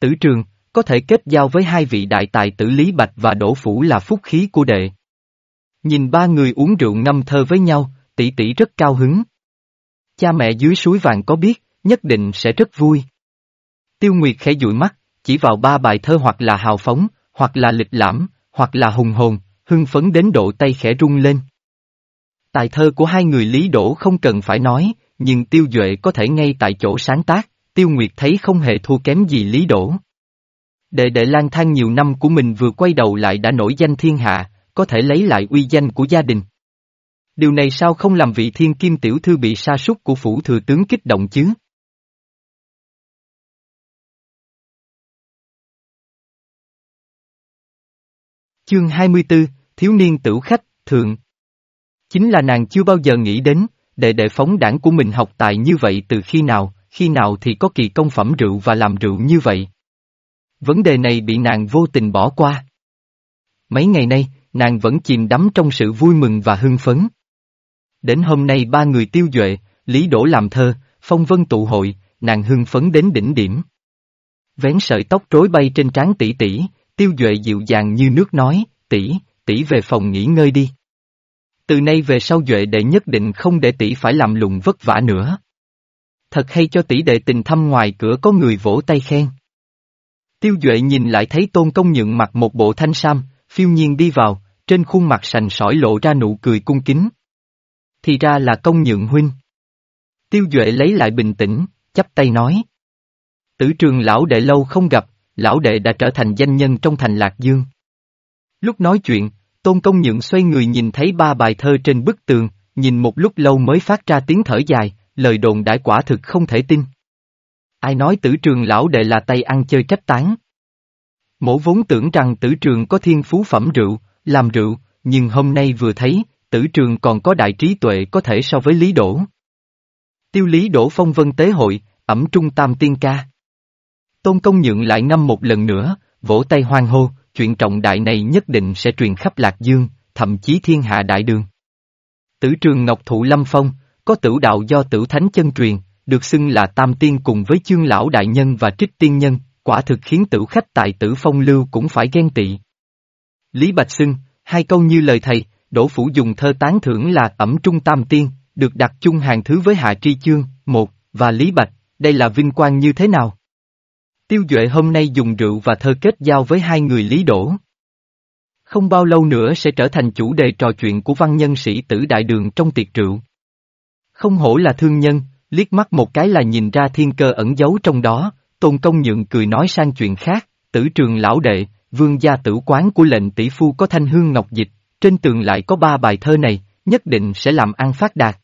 Tử trường, có thể kết giao với hai vị đại tài tử Lý Bạch và Đỗ Phủ là phúc khí của đệ. Nhìn ba người uống rượu ngâm thơ với nhau, tỷ tỷ rất cao hứng. Cha mẹ dưới suối vàng có biết, nhất định sẽ rất vui. Tiêu Nguyệt khẽ dụi mắt, chỉ vào ba bài thơ hoặc là hào phóng, hoặc là lịch lãm, hoặc là hùng hồn, hưng phấn đến độ tay khẽ rung lên. Tài thơ của hai người Lý Đỗ không cần phải nói, nhưng Tiêu Duệ có thể ngay tại chỗ sáng tác, Tiêu Nguyệt thấy không hề thua kém gì Lý Đỗ. Đệ đệ lang thang nhiều năm của mình vừa quay đầu lại đã nổi danh thiên hạ, có thể lấy lại uy danh của gia đình. Điều này sao không làm vị thiên kim tiểu thư bị sa sút của phủ thừa tướng kích động chứ? Chương 24, Thiếu niên tử khách, thượng. Chính là nàng chưa bao giờ nghĩ đến, đệ đệ phóng đảng của mình học tài như vậy từ khi nào, khi nào thì có kỳ công phẩm rượu và làm rượu như vậy. Vấn đề này bị nàng vô tình bỏ qua. Mấy ngày nay, nàng vẫn chìm đắm trong sự vui mừng và hưng phấn. Đến hôm nay ba người tiêu duệ, Lý Đỗ làm thơ, phong vân tụ hội, nàng hưng phấn đến đỉnh điểm. Vén sợi tóc rối bay trên trán tỷ tỷ, tiêu duệ dịu dàng như nước nói, tỷ, tỷ về phòng nghỉ ngơi đi. Từ nay về sau duệ đệ nhất định không để tỷ phải làm lụng vất vả nữa. Thật hay cho tỷ đệ tình thăm ngoài cửa có người vỗ tay khen. Tiêu duệ nhìn lại thấy tôn công nhượng mặc một bộ thanh sam, phiêu nhiên đi vào, trên khuôn mặt sành sỏi lộ ra nụ cười cung kính. Thì ra là công nhượng huynh. Tiêu Duệ lấy lại bình tĩnh, chắp tay nói. Tử trường lão đệ lâu không gặp, lão đệ đã trở thành danh nhân trong thành Lạc Dương. Lúc nói chuyện, Tôn Công Nhượng xoay người nhìn thấy ba bài thơ trên bức tường, nhìn một lúc lâu mới phát ra tiếng thở dài, lời đồn đại quả thực không thể tin. Ai nói tử trường lão đệ là tay ăn chơi trách tán? Mổ vốn tưởng rằng tử trường có thiên phú phẩm rượu, làm rượu, nhưng hôm nay vừa thấy, tử trường còn có đại trí tuệ có thể so với Lý đổ. Tiêu Lý đổ phong vân tế hội, ẩm trung tam tiên ca. Tôn công nhượng lại năm một lần nữa, vỗ tay hoang hô, chuyện trọng đại này nhất định sẽ truyền khắp Lạc Dương, thậm chí thiên hạ đại đường. Tử trường Ngọc Thụ Lâm Phong, có tử đạo do tử thánh chân truyền, được xưng là tam tiên cùng với chương lão đại nhân và trích tiên nhân, quả thực khiến tử khách tại tử phong lưu cũng phải ghen tị. Lý Bạch xưng, hai câu như lời thầy, Đỗ Phủ dùng thơ tán thưởng là ẩm trung tam tiên, được đặt chung hàng thứ với Hạ Tri Chương, một, và Lý Bạch, đây là vinh quang như thế nào? Tiêu Duệ hôm nay dùng rượu và thơ kết giao với hai người Lý Đỗ. Không bao lâu nữa sẽ trở thành chủ đề trò chuyện của văn nhân sĩ tử đại đường trong tiệc rượu. Không hổ là thương nhân, liếc mắt một cái là nhìn ra thiên cơ ẩn giấu trong đó, tôn công nhượng cười nói sang chuyện khác, tử trường lão đệ, vương gia tử quán của lệnh tỷ phu có thanh hương ngọc dịch, trên tường lại có ba bài thơ này, nhất định sẽ làm ăn phát đạt.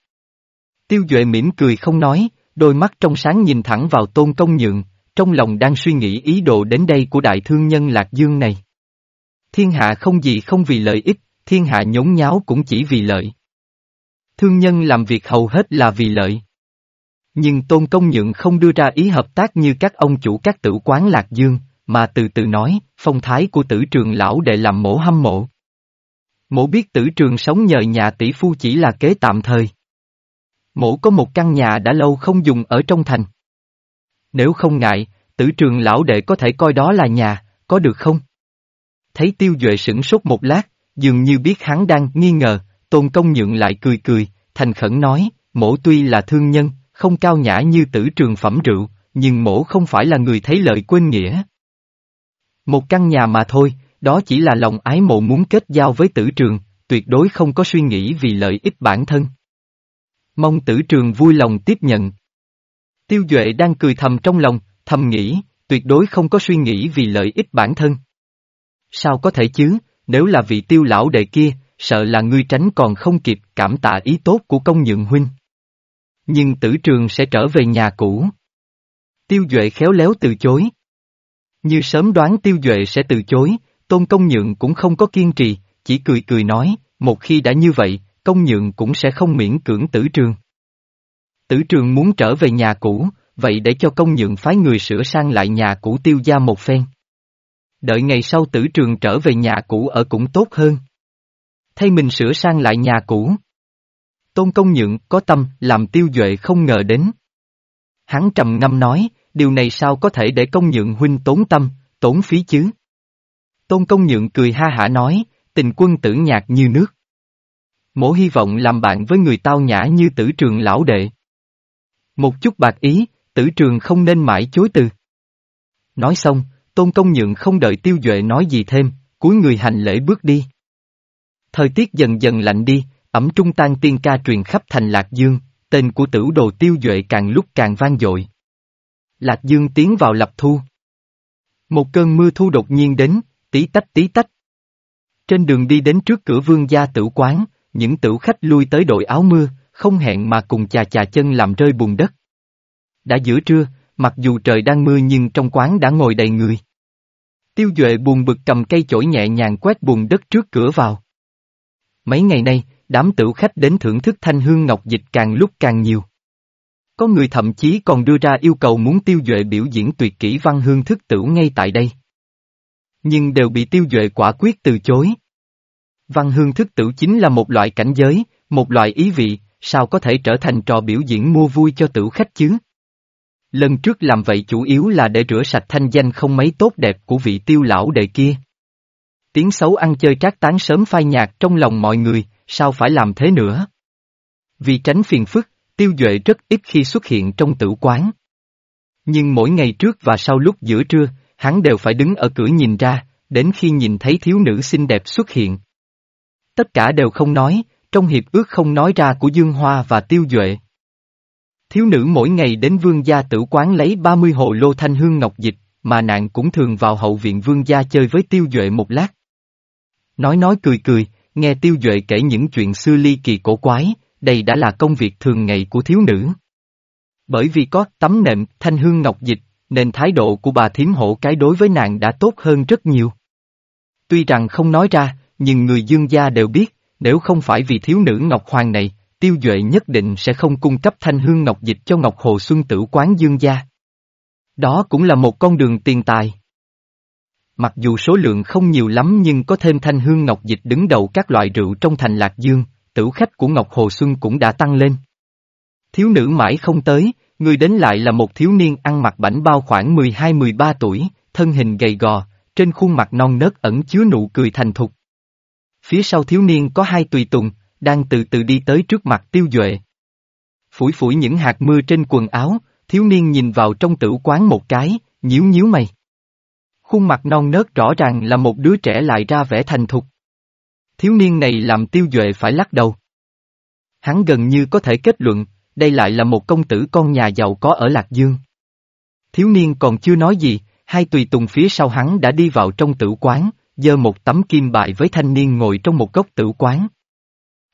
Tiêu Duệ mỉm cười không nói, đôi mắt trong sáng nhìn thẳng vào tôn công nhượng, trong lòng đang suy nghĩ ý đồ đến đây của đại thương nhân Lạc Dương này. Thiên hạ không gì không vì lợi ích, thiên hạ nhốn nháo cũng chỉ vì lợi. Thương nhân làm việc hầu hết là vì lợi. Nhưng Tôn Công Nhượng không đưa ra ý hợp tác như các ông chủ các tử quán Lạc Dương, mà từ từ nói, phong thái của tử trường lão để làm mổ hâm mộ. Mổ biết tử trường sống nhờ nhà tỷ phu chỉ là kế tạm thời. Mổ có một căn nhà đã lâu không dùng ở trong thành. Nếu không ngại, tử trường lão đệ có thể coi đó là nhà, có được không? Thấy tiêu duệ sửng sốt một lát, dường như biết hắn đang nghi ngờ, tôn công nhượng lại cười cười, thành khẩn nói, mổ tuy là thương nhân, không cao nhã như tử trường phẩm rượu, nhưng mổ không phải là người thấy lợi quên nghĩa. Một căn nhà mà thôi, đó chỉ là lòng ái mộ muốn kết giao với tử trường, tuyệt đối không có suy nghĩ vì lợi ích bản thân. Mong tử trường vui lòng tiếp nhận. Tiêu Duệ đang cười thầm trong lòng, thầm nghĩ, tuyệt đối không có suy nghĩ vì lợi ích bản thân. Sao có thể chứ, nếu là vị tiêu lão đệ kia, sợ là ngươi tránh còn không kịp cảm tạ ý tốt của công nhượng huynh. Nhưng tử trường sẽ trở về nhà cũ. Tiêu Duệ khéo léo từ chối. Như sớm đoán Tiêu Duệ sẽ từ chối, Tôn Công Nhượng cũng không có kiên trì, chỉ cười cười nói, một khi đã như vậy, Công Nhượng cũng sẽ không miễn cưỡng tử trường. Tử trường muốn trở về nhà cũ, vậy để cho Công Nhượng phái người sửa sang lại nhà cũ tiêu gia một phen. Đợi ngày sau tử trường trở về nhà cũ ở cũng tốt hơn. Thay mình sửa sang lại nhà cũ. Tôn Công Nhượng có tâm làm tiêu duệ không ngờ đến. Hắn trầm ngâm nói, điều này sao có thể để Công Nhượng huynh tốn tâm, tốn phí chứ? Tôn Công Nhượng cười ha hả nói, tình quân tử nhạt như nước. Mổ hy vọng làm bạn với người tao nhã như tử trường lão đệ. Một chút bạc ý, tử trường không nên mãi chối từ. Nói xong, tôn công nhượng không đợi tiêu duệ nói gì thêm, cuối người hành lễ bước đi. Thời tiết dần dần lạnh đi, ẩm trung tan tiên ca truyền khắp thành Lạc Dương, tên của tử đồ tiêu duệ càng lúc càng vang dội. Lạc Dương tiến vào lập thu. Một cơn mưa thu đột nhiên đến, tí tách tí tách. Trên đường đi đến trước cửa vương gia tử quán, những tử khách lui tới đội áo mưa, không hẹn mà cùng chà chà chân làm rơi bùn đất. Đã giữa trưa, mặc dù trời đang mưa nhưng trong quán đã ngồi đầy người. Tiêu Duệ buồn bực cầm cây chổi nhẹ nhàng quét bùn đất trước cửa vào. Mấy ngày nay, đám tử khách đến thưởng thức thanh hương ngọc dịch càng lúc càng nhiều. Có người thậm chí còn đưa ra yêu cầu muốn Tiêu Duệ biểu diễn tuyệt kỹ văn hương thức tử ngay tại đây. Nhưng đều bị Tiêu Duệ quả quyết từ chối. Văn hương thức tử chính là một loại cảnh giới, một loại ý vị, sao có thể trở thành trò biểu diễn mua vui cho tử khách chứ? Lần trước làm vậy chủ yếu là để rửa sạch thanh danh không mấy tốt đẹp của vị tiêu lão đệ kia. Tiếng xấu ăn chơi trác tán sớm phai nhạt trong lòng mọi người, sao phải làm thế nữa? Vì tránh phiền phức, tiêu duệ rất ít khi xuất hiện trong tử quán. Nhưng mỗi ngày trước và sau lúc giữa trưa, hắn đều phải đứng ở cửa nhìn ra, đến khi nhìn thấy thiếu nữ xinh đẹp xuất hiện. Tất cả đều không nói, trong hiệp ước không nói ra của Dương Hoa và Tiêu Duệ. Thiếu nữ mỗi ngày đến vương gia tử quán lấy 30 hồ lô thanh hương ngọc dịch, mà nạn cũng thường vào hậu viện vương gia chơi với Tiêu Duệ một lát. Nói nói cười cười, nghe Tiêu Duệ kể những chuyện xưa ly kỳ cổ quái, đây đã là công việc thường ngày của thiếu nữ. Bởi vì có tấm nệm thanh hương ngọc dịch, nên thái độ của bà thiếm hổ cái đối với nàng đã tốt hơn rất nhiều. Tuy rằng không nói ra, nhưng người dương gia đều biết, nếu không phải vì thiếu nữ Ngọc Hoàng này, Tiêu Duệ nhất định sẽ không cung cấp thanh hương ngọc dịch cho Ngọc Hồ Xuân Tử quán dương gia. Đó cũng là một con đường tiền tài. Mặc dù số lượng không nhiều lắm nhưng có thêm thanh hương ngọc dịch đứng đầu các loại rượu trong thành Lạc Dương, tử khách của Ngọc Hồ Xuân cũng đã tăng lên. Thiếu nữ mãi không tới, người đến lại là một thiếu niên ăn mặc bảnh bao khoảng 12-13 tuổi, thân hình gầy gò, trên khuôn mặt non nớt ẩn chứa nụ cười thành thục. Phía sau thiếu niên có hai tùy tùng, đang từ từ đi tới trước mặt tiêu duệ. Phủi phủi những hạt mưa trên quần áo, thiếu niên nhìn vào trong tử quán một cái, nhíu nhíu mày. Khuôn mặt non nớt rõ ràng là một đứa trẻ lại ra vẻ thành thục. Thiếu niên này làm tiêu duệ phải lắc đầu. Hắn gần như có thể kết luận, đây lại là một công tử con nhà giàu có ở Lạc Dương. Thiếu niên còn chưa nói gì, hai tùy tùng phía sau hắn đã đi vào trong tử quán, giơ một tấm kim bài với thanh niên ngồi trong một góc tử quán.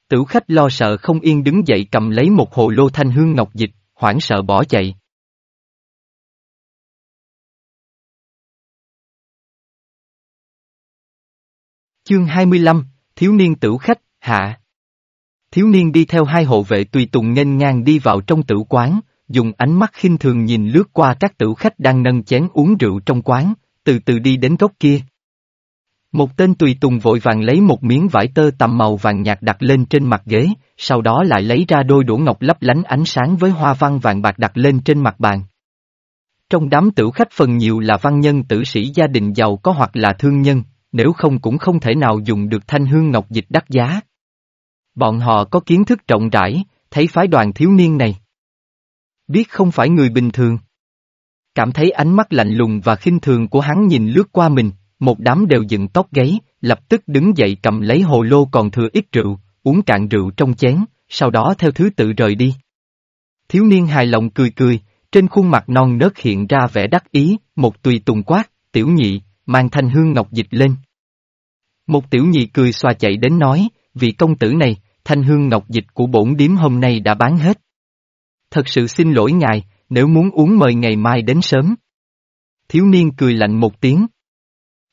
Tử khách lo sợ không yên đứng dậy cầm lấy một hồ lô thanh hương ngọc dịch, hoảng sợ bỏ chạy. Chương 25, Thiếu niên tử khách, hạ. Thiếu niên đi theo hai hộ vệ tùy tùng nghênh ngang đi vào trong tử quán, dùng ánh mắt khinh thường nhìn lướt qua các tử khách đang nâng chén uống rượu trong quán, từ từ đi đến góc kia. Một tên tùy tùng vội vàng lấy một miếng vải tơ tầm màu vàng nhạt đặt lên trên mặt ghế, sau đó lại lấy ra đôi đũa ngọc lấp lánh ánh sáng với hoa văn vàng bạc đặt lên trên mặt bàn. Trong đám tử khách phần nhiều là văn nhân tử sĩ gia đình giàu có hoặc là thương nhân, nếu không cũng không thể nào dùng được thanh hương ngọc dịch đắt giá. Bọn họ có kiến thức rộng rãi, thấy phái đoàn thiếu niên này. Biết không phải người bình thường. Cảm thấy ánh mắt lạnh lùng và khinh thường của hắn nhìn lướt qua mình, một đám đều dựng tóc gáy, lập tức đứng dậy cầm lấy hồ lô còn thừa ít rượu, uống cạn rượu trong chén, sau đó theo thứ tự rời đi. Thiếu niên hài lòng cười cười, trên khuôn mặt non nớt hiện ra vẻ đắc ý, một tùy tùng quát, tiểu nhị, mang thanh hương ngọc dịch lên. Một tiểu nhị cười xoa chạy đến nói, vị công tử này, thanh hương ngọc dịch của bổn điếm hôm nay đã bán hết. Thật sự xin lỗi ngài, nếu muốn uống mời ngày mai đến sớm. Thiếu niên cười lạnh một tiếng.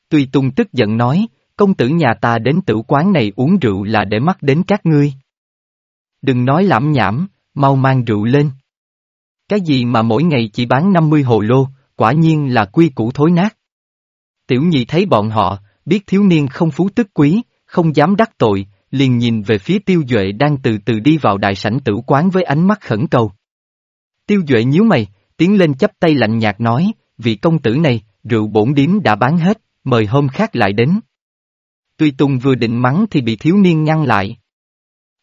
Tùy Tùng tức giận nói, công tử nhà ta đến tử quán này uống rượu là để mắt đến các ngươi. Đừng nói lãm nhảm, mau mang rượu lên. Cái gì mà mỗi ngày chỉ bán 50 hồ lô, quả nhiên là quy củ thối nát. Tiểu nhị thấy bọn họ, biết thiếu niên không phú tức quý, không dám đắc tội, liền nhìn về phía tiêu duệ đang từ từ đi vào đại sảnh tử quán với ánh mắt khẩn cầu. Tiêu duệ nhíu mày, tiến lên chấp tay lạnh nhạt nói, vị công tử này, rượu bổn điếm đã bán hết mời hôm khác lại đến. Tuy Tùng vừa định mắng thì bị thiếu niên ngăn lại.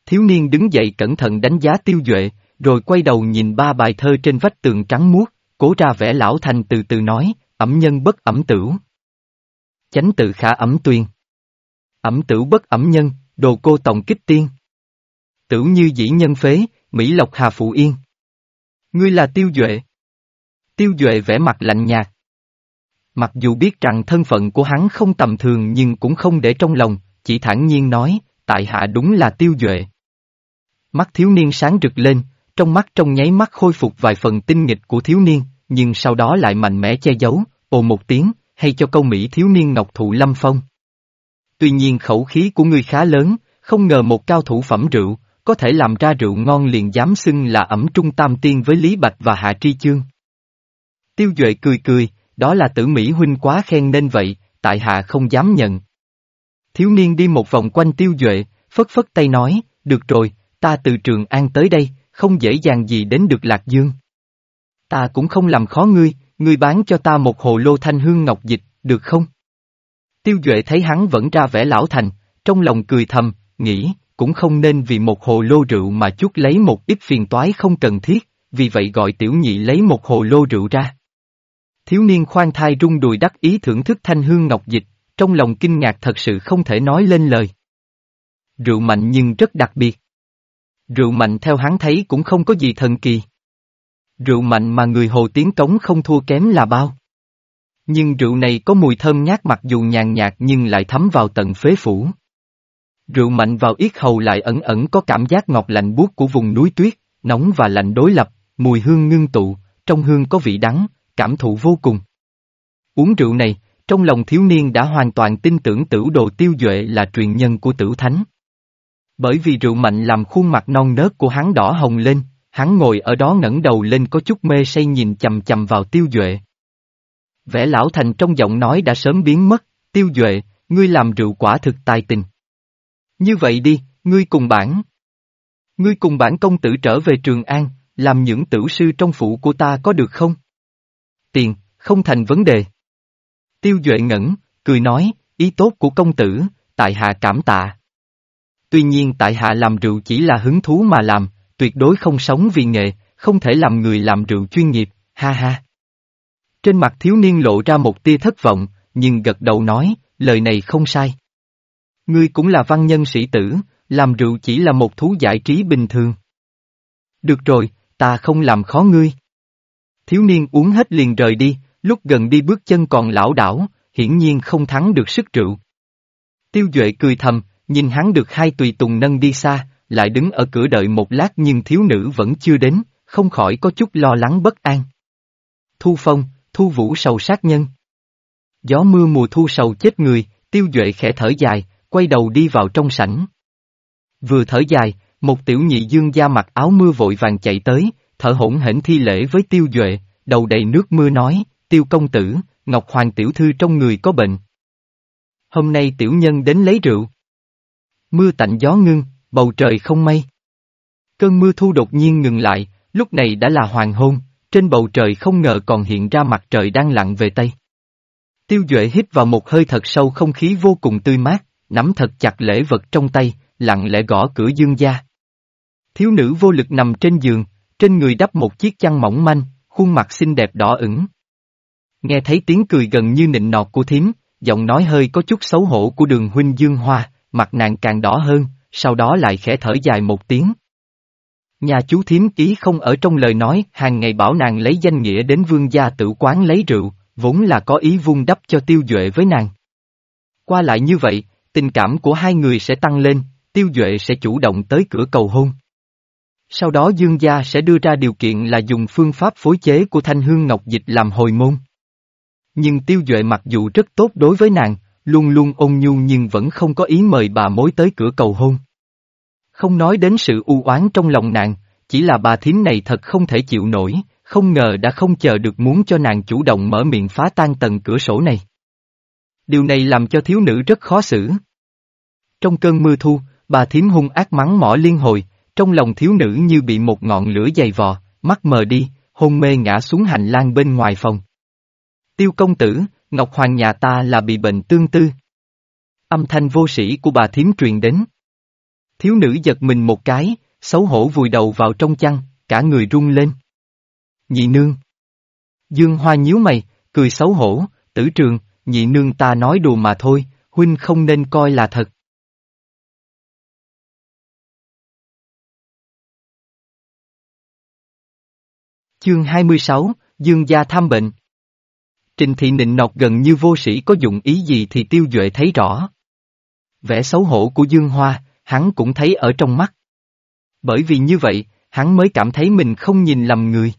Thiếu niên đứng dậy cẩn thận đánh giá tiêu duệ, rồi quay đầu nhìn ba bài thơ trên vách tường trắng muốt, cố ra vẻ lão thành từ từ nói, ẩm nhân bất ẩm tửu. Chánh tự khả ẩm tuyền. Ẩm tử bất ẩm nhân, đồ cô tổng kích tiên. Tửu như dĩ nhân phế, Mỹ Lộc Hà Phụ Yên. Ngươi là tiêu duệ. Tiêu duệ vẻ mặt lạnh nhạt. Mặc dù biết rằng thân phận của hắn không tầm thường nhưng cũng không để trong lòng, chỉ thản nhiên nói, tại hạ đúng là tiêu duệ. Mắt thiếu niên sáng rực lên, trong mắt trong nháy mắt khôi phục vài phần tinh nghịch của thiếu niên, nhưng sau đó lại mạnh mẽ che giấu, ồ một tiếng, hay cho câu Mỹ thiếu niên ngọc thụ lâm phong. Tuy nhiên khẩu khí của ngươi khá lớn, không ngờ một cao thủ phẩm rượu, có thể làm ra rượu ngon liền dám xưng là ẩm trung tam tiên với Lý Bạch và Hạ Tri Chương. Tiêu Duệ cười cười, đó là tử Mỹ huynh quá khen nên vậy, tại hạ không dám nhận. Thiếu niên đi một vòng quanh Tiêu Duệ, phất phất tay nói, được rồi, ta từ Trường An tới đây, không dễ dàng gì đến được Lạc Dương. Ta cũng không làm khó ngươi, ngươi bán cho ta một hồ lô thanh hương ngọc dịch, được không? Tiêu Duệ thấy hắn vẫn ra vẻ lão thành, trong lòng cười thầm, nghĩ, cũng không nên vì một hồ lô rượu mà chút lấy một ít phiền toái không cần thiết, vì vậy gọi tiểu nhị lấy một hồ lô rượu ra. Thiếu niên khoan thai rung đùi đắc ý thưởng thức thanh hương ngọc dịch, trong lòng kinh ngạc thật sự không thể nói lên lời. Rượu mạnh nhưng rất đặc biệt. Rượu mạnh theo hắn thấy cũng không có gì thần kỳ. Rượu mạnh mà người hồ tiến cống không thua kém là bao. Nhưng rượu này có mùi thơm nhát mặc dù nhàn nhạt nhưng lại thấm vào tận phế phủ. Rượu mạnh vào yết hầu lại ẩn ẩn có cảm giác ngọt lạnh buốt của vùng núi tuyết, nóng và lạnh đối lập, mùi hương ngưng tụ, trong hương có vị đắng, cảm thụ vô cùng. Uống rượu này, trong lòng thiếu niên đã hoàn toàn tin tưởng tử đồ tiêu duệ là truyền nhân của tử thánh. Bởi vì rượu mạnh làm khuôn mặt non nớt của hắn đỏ hồng lên, hắn ngồi ở đó ngẩng đầu lên có chút mê say nhìn chầm chầm vào tiêu duệ. Vẻ lão thành trong giọng nói đã sớm biến mất, tiêu duệ, ngươi làm rượu quả thực tài tình. Như vậy đi, ngươi cùng bản. Ngươi cùng bản công tử trở về Trường An, làm những tử sư trong phủ của ta có được không? Tiền, không thành vấn đề. Tiêu Duệ ngẩn, cười nói, ý tốt của công tử, tại hạ cảm tạ. Tuy nhiên tại hạ làm rượu chỉ là hứng thú mà làm, tuyệt đối không sống vì nghệ, không thể làm người làm rượu chuyên nghiệp, ha ha. Trên mặt thiếu niên lộ ra một tia thất vọng, nhưng gật đầu nói, lời này không sai. Ngươi cũng là văn nhân sĩ tử, làm rượu chỉ là một thú giải trí bình thường. Được rồi, ta không làm khó ngươi. Thiếu niên uống hết liền rời đi, lúc gần đi bước chân còn lão đảo, hiển nhiên không thắng được sức rượu. Tiêu Duệ cười thầm, nhìn hắn được hai tùy tùng nâng đi xa, lại đứng ở cửa đợi một lát nhưng thiếu nữ vẫn chưa đến, không khỏi có chút lo lắng bất an. Thu phong, thu vũ sầu sát nhân. Gió mưa mùa thu sầu chết người, tiêu duệ khẽ thở dài, quay đầu đi vào trong sảnh. Vừa thở dài, một tiểu nhị dương da mặc áo mưa vội vàng chạy tới, thở hổn hển thi lễ với tiêu duệ, đầu đầy nước mưa nói, tiêu công tử, Ngọc Hoàng tiểu thư trong người có bệnh. Hôm nay tiểu nhân đến lấy rượu. Mưa tạnh gió ngưng, bầu trời không mây. Cơn mưa thu đột nhiên ngừng lại, lúc này đã là hoàng hôn, trên bầu trời không ngờ còn hiện ra mặt trời đang lặn về Tây. Tiêu Duệ hít vào một hơi thật sâu không khí vô cùng tươi mát, nắm thật chặt lễ vật trong tay, lặng lẽ gõ cửa dương gia. Thiếu nữ vô lực nằm trên giường, trên người đắp một chiếc chăn mỏng manh, khuôn mặt xinh đẹp đỏ ửng. Nghe thấy tiếng cười gần như nịnh nọt của thím, giọng nói hơi có chút xấu hổ của đường huynh Dương Hoa, mặt nàng càng đỏ hơn, sau đó lại khẽ thở dài một tiếng. Nhà chú thím ý không ở trong lời nói, hàng ngày bảo nàng lấy danh nghĩa đến vương gia tự quán lấy rượu, vốn là có ý vung đắp cho tiêu duệ với nàng. Qua lại như vậy, tình cảm của hai người sẽ tăng lên, tiêu duệ sẽ chủ động tới cửa cầu hôn. Sau đó dương gia sẽ đưa ra điều kiện là dùng phương pháp phối chế của thanh hương ngọc dịch làm hồi môn. Nhưng tiêu duệ mặc dù rất tốt đối với nàng, luôn luôn ôn nhu nhưng vẫn không có ý mời bà mối tới cửa cầu hôn. Không nói đến sự u oán trong lòng nàng, chỉ là bà thím này thật không thể chịu nổi, không ngờ đã không chờ được muốn cho nàng chủ động mở miệng phá tan tầng cửa sổ này. Điều này làm cho thiếu nữ rất khó xử. Trong cơn mưa thu, bà thím hung ác mắng mỏ liên hồi, trong lòng thiếu nữ như bị một ngọn lửa dày vò, mắt mờ đi, hôn mê ngã xuống hành lang bên ngoài phòng. Tiêu công tử, Ngọc Hoàng nhà ta là bị bệnh tương tư. Âm thanh vô sĩ của bà thím truyền đến. Thiếu nữ giật mình một cái, xấu hổ vùi đầu vào trong chăn, cả người run lên. Nhị nương. Dương Hoa nhíu mày, cười xấu hổ, tử trường, nhị nương ta nói đùa mà thôi, huynh không nên coi là thật. Chương 26, Dương gia tham bệnh. Trình thị nịnh nọc gần như vô sĩ có dụng ý gì thì tiêu duệ thấy rõ. Vẻ xấu hổ của Dương Hoa, hắn cũng thấy ở trong mắt. Bởi vì như vậy, hắn mới cảm thấy mình không nhìn lầm người.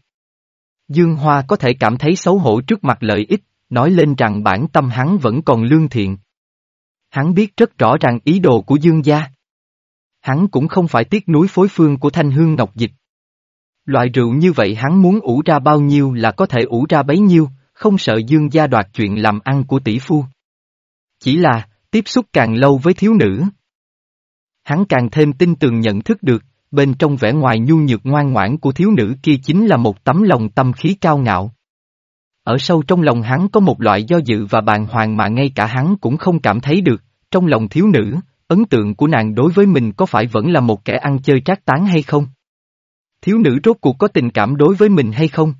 Dương Hoa có thể cảm thấy xấu hổ trước mặt lợi ích, nói lên rằng bản tâm hắn vẫn còn lương thiện. Hắn biết rất rõ ràng ý đồ của Dương gia. Hắn cũng không phải tiếc núi phối phương của thanh hương ngọc dịch. Loại rượu như vậy hắn muốn ủ ra bao nhiêu là có thể ủ ra bấy nhiêu, không sợ Dương gia đoạt chuyện làm ăn của tỷ phu. Chỉ là, tiếp xúc càng lâu với thiếu nữ. Hắn càng thêm tin tường nhận thức được, bên trong vẻ ngoài nhu nhược ngoan ngoãn của thiếu nữ kia chính là một tấm lòng tâm khí cao ngạo. Ở sâu trong lòng hắn có một loại do dự và bàng hoàng mà ngay cả hắn cũng không cảm thấy được, trong lòng thiếu nữ, ấn tượng của nàng đối với mình có phải vẫn là một kẻ ăn chơi trác tán hay không? Thiếu nữ rốt cuộc có tình cảm đối với mình hay không?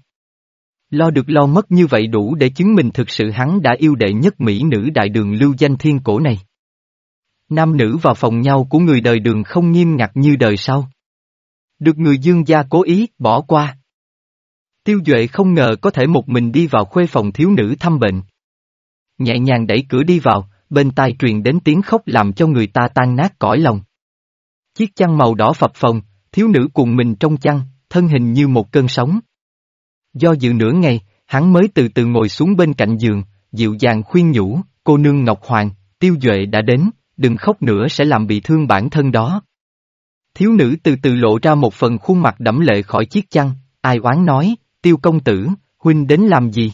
Lo được lo mất như vậy đủ để chứng minh thực sự hắn đã yêu đệ nhất Mỹ nữ đại đường lưu danh thiên cổ này. Nam nữ vào phòng nhau của người đời đường không nghiêm ngặt như đời sau. Được người dương gia cố ý, bỏ qua. Tiêu Duệ không ngờ có thể một mình đi vào khuê phòng thiếu nữ thăm bệnh. Nhẹ nhàng đẩy cửa đi vào, bên tai truyền đến tiếng khóc làm cho người ta tan nát cõi lòng. Chiếc chăn màu đỏ phập phồng, thiếu nữ cùng mình trong chăn, thân hình như một cơn sóng. Do dự nửa ngày, hắn mới từ từ ngồi xuống bên cạnh giường, dịu dàng khuyên nhủ, cô nương Ngọc Hoàng, tiêu duệ đã đến, đừng khóc nữa sẽ làm bị thương bản thân đó. Thiếu nữ từ từ lộ ra một phần khuôn mặt đẫm lệ khỏi chiếc chăn, ai oán nói, tiêu công tử, huynh đến làm gì?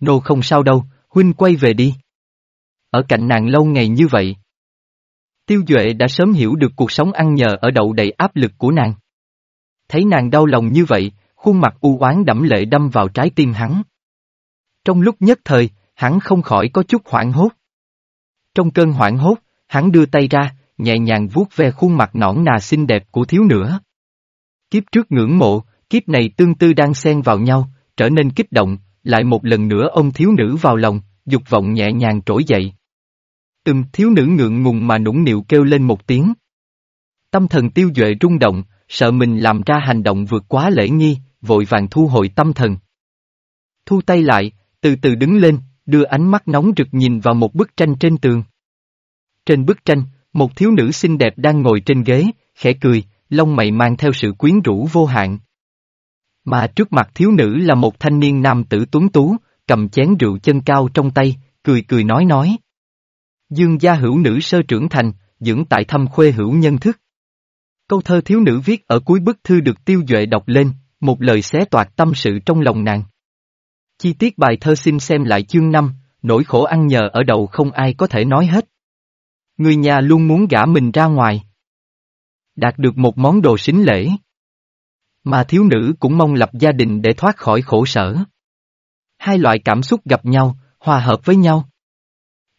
Nô không sao đâu, huynh quay về đi. Ở cạnh nàng lâu ngày như vậy. Tiêu Duệ đã sớm hiểu được cuộc sống ăn nhờ ở đậu đầy áp lực của nàng. Thấy nàng đau lòng như vậy, khuôn mặt u oán đẫm lệ đâm vào trái tim hắn. Trong lúc nhất thời, hắn không khỏi có chút hoảng hốt. Trong cơn hoảng hốt, hắn đưa tay ra, nhẹ nhàng vuốt ve khuôn mặt nõn nà xinh đẹp của thiếu nữa. Kiếp trước ngưỡng mộ, kiếp này tương tư đang xen vào nhau, trở nên kích động, lại một lần nữa ông thiếu nữ vào lòng, dục vọng nhẹ nhàng trỗi dậy. Ừm thiếu nữ ngượng ngùng mà nũng nịu kêu lên một tiếng. Tâm thần tiêu duệ rung động, sợ mình làm ra hành động vượt quá lễ nghi, vội vàng thu hồi tâm thần. Thu tay lại, từ từ đứng lên, đưa ánh mắt nóng rực nhìn vào một bức tranh trên tường. Trên bức tranh, một thiếu nữ xinh đẹp đang ngồi trên ghế, khẽ cười, lông mày mang theo sự quyến rũ vô hạn. Mà trước mặt thiếu nữ là một thanh niên nam tử tuấn tú, cầm chén rượu chân cao trong tay, cười cười nói nói. Dương gia hữu nữ sơ trưởng thành, dưỡng tại thâm khuê hữu nhân thức. Câu thơ thiếu nữ viết ở cuối bức thư được tiêu duệ đọc lên, một lời xé toạc tâm sự trong lòng nàng. Chi tiết bài thơ xin xem lại chương 5, nỗi khổ ăn nhờ ở đầu không ai có thể nói hết. Người nhà luôn muốn gả mình ra ngoài. Đạt được một món đồ xính lễ. Mà thiếu nữ cũng mong lập gia đình để thoát khỏi khổ sở. Hai loại cảm xúc gặp nhau, hòa hợp với nhau.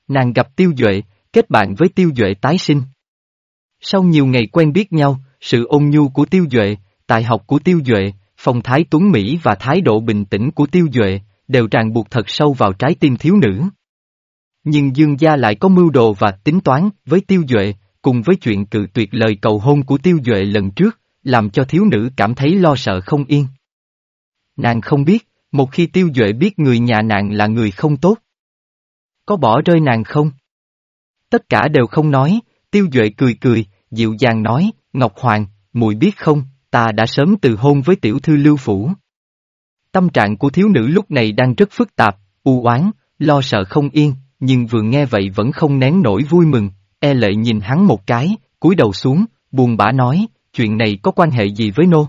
Nàng gặp tiêu duệ, kết bạn với tiêu duệ tái sinh. Sau nhiều ngày quen biết nhau, sự ôn nhu của tiêu duệ, tài học của tiêu duệ, phong thái tuấn Mỹ và thái độ bình tĩnh của tiêu duệ, đều ràng buộc thật sâu vào trái tim thiếu nữ. Nhưng Dương Gia lại có mưu đồ và tính toán với tiêu duệ, cùng với chuyện cự tuyệt lời cầu hôn của tiêu duệ lần trước, làm cho thiếu nữ cảm thấy lo sợ không yên. Nàng không biết, một khi tiêu duệ biết người nhà nàng là người không tốt. Có bỏ rơi nàng không? Tất cả đều không nói, tiêu duệ cười cười, dịu dàng nói, Ngọc Hoàng, mùi biết không, ta đã sớm từ hôn với tiểu thư lưu phủ. Tâm trạng của thiếu nữ lúc này đang rất phức tạp, u oán, lo sợ không yên, nhưng vừa nghe vậy vẫn không nén nổi vui mừng, e lệ nhìn hắn một cái, cúi đầu xuống, buồn bã nói, chuyện này có quan hệ gì với nô?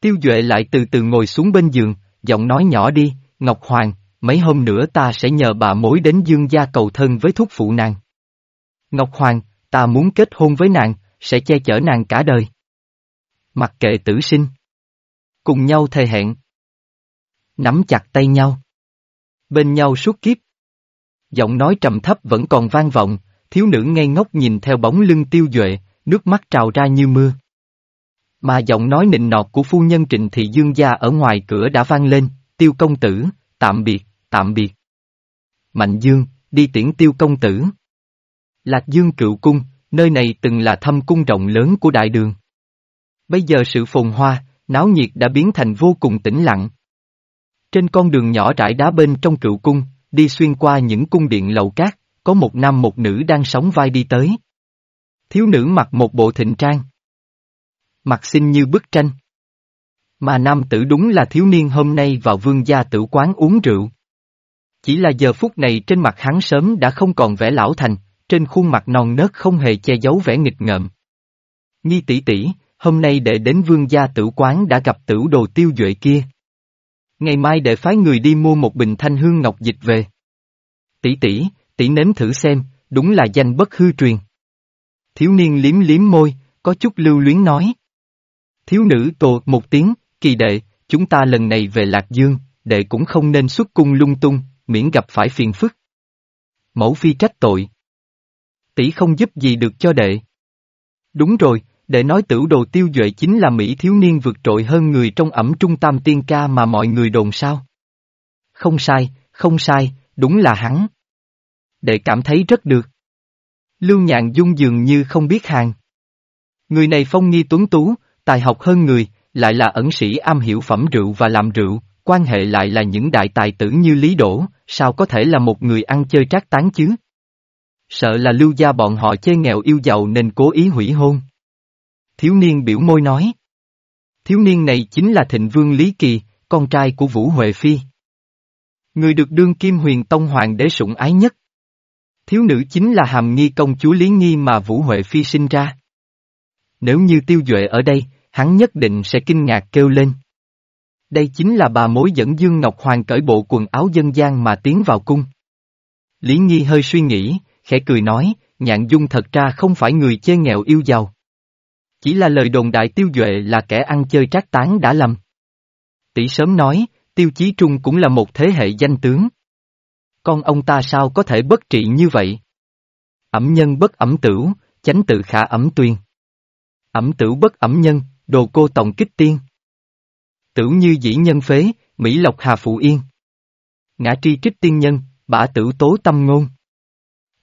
Tiêu Duệ lại từ từ ngồi xuống bên giường, giọng nói nhỏ đi, Ngọc Hoàng, mấy hôm nữa ta sẽ nhờ bà mối đến dương gia cầu thân với thúc phụ nàng. Ngọc Hoàng, ta muốn kết hôn với nàng, sẽ che chở nàng cả đời. Mặc kệ tử sinh. Cùng nhau thề hẹn. Nắm chặt tay nhau. Bên nhau suốt kiếp. Giọng nói trầm thấp vẫn còn vang vọng, thiếu nữ ngây ngốc nhìn theo bóng lưng tiêu duệ, nước mắt trào ra như mưa. Mà giọng nói nịnh nọt của phu nhân Trịnh Thị Dương gia ở ngoài cửa đã vang lên, tiêu công tử, tạm biệt, tạm biệt. Mạnh Dương, đi tiễn tiêu công tử. Lạc Dương cựu cung, nơi này từng là thâm cung rộng lớn của đại đường. Bây giờ sự phồn hoa, náo nhiệt đã biến thành vô cùng tĩnh lặng. Trên con đường nhỏ trải đá bên trong cựu cung, đi xuyên qua những cung điện lầu cát, có một nam một nữ đang sóng vai đi tới. Thiếu nữ mặc một bộ thịnh trang. Mặt xinh như bức tranh. Mà nam tử đúng là thiếu niên hôm nay vào vương gia tử quán uống rượu. Chỉ là giờ phút này trên mặt hắn sớm đã không còn vẻ lão thành, trên khuôn mặt non nớt không hề che giấu vẻ nghịch ngợm. Nhi tỷ tỷ, hôm nay đệ đến vương gia tử quán đã gặp tử đồ tiêu duệ kia. Ngày mai đệ phái người đi mua một bình thanh hương ngọc dịch về. Tỷ tỷ, tỷ nếm thử xem, đúng là danh bất hư truyền. Thiếu niên liếm liếm môi, có chút lưu luyến nói. Thiếu nữ tồ một tiếng, kỳ đệ, chúng ta lần này về Lạc Dương, đệ cũng không nên xuất cung lung tung, miễn gặp phải phiền phức. Mẫu phi trách tội. Tỷ không giúp gì được cho đệ. Đúng rồi, để nói tử đồ tiêu duệ chính là Mỹ thiếu niên vượt trội hơn người trong ẩm trung tam tiên ca mà mọi người đồn sao. Không sai, không sai, đúng là hắn. Đệ cảm thấy rất được. Lưu nhạn dung dường như không biết hàng. Người này phong nghi tuấn tú, tài học hơn người, lại là ẩn sĩ am hiểu phẩm rượu và làm rượu, quan hệ lại là những đại tài tử như Lý Đỗ, sao có thể là một người ăn chơi trác tán chứ? Sợ là lưu gia bọn họ chê nghèo yêu giàu nên cố ý hủy hôn. Thiếu niên biểu môi nói. Thiếu niên này chính là thịnh vương Lý Kỳ, con trai của Vũ Huệ Phi. Người được đương kim huyền tông hoàng đế sủng ái nhất. Thiếu nữ chính là hàm nghi công chúa Lý Nghi mà Vũ Huệ Phi sinh ra. Nếu như tiêu duệ ở đây, hắn nhất định sẽ kinh ngạc kêu lên. Đây chính là bà mối dẫn Dương Ngọc Hoàng cởi bộ quần áo dân gian mà tiến vào cung. Lý nghi hơi suy nghĩ, khẽ cười nói, nhạn dung thật ra không phải người chê nghèo yêu giàu. Chỉ là lời đồn đại tiêu duệ là kẻ ăn chơi trác tán đã lầm. Tỷ sớm nói, tiêu chí trung cũng là một thế hệ danh tướng. Con ông ta sao có thể bất trị như vậy? Ẩm nhân bất ẩm tửu, chánh tự khả ẩm tuyên. Ẩm tửu bất ẩm nhân, đồ cô tổng kích tiên. Tửu như dĩ nhân phế, Mỹ Lộc Hà Phụ Yên. Ngã tri trích tiên nhân, bả tử tố tâm ngôn.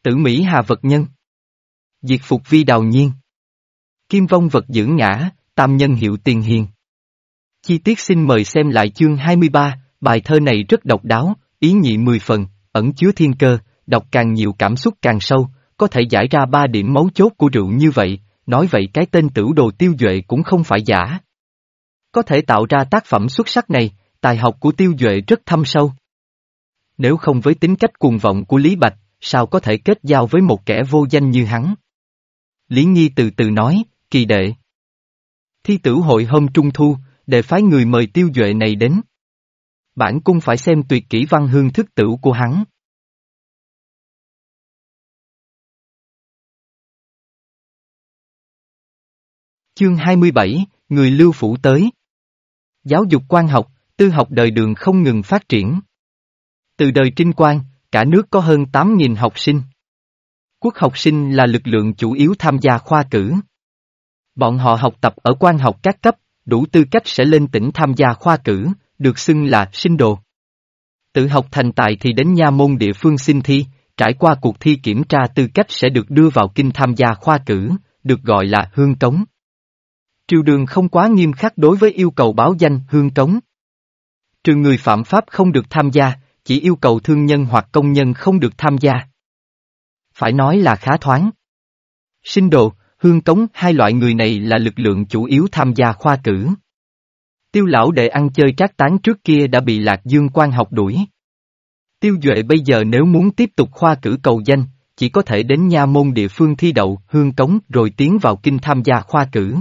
Tử Mỹ Hà vật nhân. Diệt phục vi đào nhiên. Kim vong vật dưỡng ngã, tam nhân hiệu tiền hiền. Chi tiết xin mời xem lại chương 23, bài thơ này rất độc đáo, ý nhị mười phần, ẩn chứa thiên cơ, đọc càng nhiều cảm xúc càng sâu, có thể giải ra ba điểm mấu chốt của rượu như vậy, nói vậy cái tên tử đồ tiêu duệ cũng không phải giả. Có thể tạo ra tác phẩm xuất sắc này, tài học của tiêu duệ rất thâm sâu. Nếu không với tính cách cuồng vọng của Lý Bạch, sao có thể kết giao với một kẻ vô danh như hắn? Lý Nhi từ từ nói, kỳ đệ. Thi tử hội hôm trung thu, để phái người mời tiêu duệ này đến. Bản cung phải xem tuyệt kỹ văn hương thức tử của hắn. Chương 27, Người lưu phủ tới. Giáo dục quan học, tư học đời đường không ngừng phát triển. Từ đời trinh quan, cả nước có hơn 8.000 học sinh. Quốc học sinh là lực lượng chủ yếu tham gia khoa cử. Bọn họ học tập ở quan học các cấp, đủ tư cách sẽ lên tỉnh tham gia khoa cử, được xưng là sinh đồ. Tự học thành tài thì đến nha môn địa phương xin thi, trải qua cuộc thi kiểm tra tư cách sẽ được đưa vào kinh tham gia khoa cử, được gọi là hương cống. Triều đường không quá nghiêm khắc đối với yêu cầu báo danh hương cống. Trừ người phạm pháp không được tham gia, chỉ yêu cầu thương nhân hoặc công nhân không được tham gia. Phải nói là khá thoáng. Sinh đồ, hương cống hai loại người này là lực lượng chủ yếu tham gia khoa cử. Tiêu lão đệ ăn chơi trác tán trước kia đã bị Lạc Dương quan học đuổi. Tiêu Duệ bây giờ nếu muốn tiếp tục khoa cử cầu danh, chỉ có thể đến nha môn địa phương thi đậu, hương cống rồi tiến vào kinh tham gia khoa cử.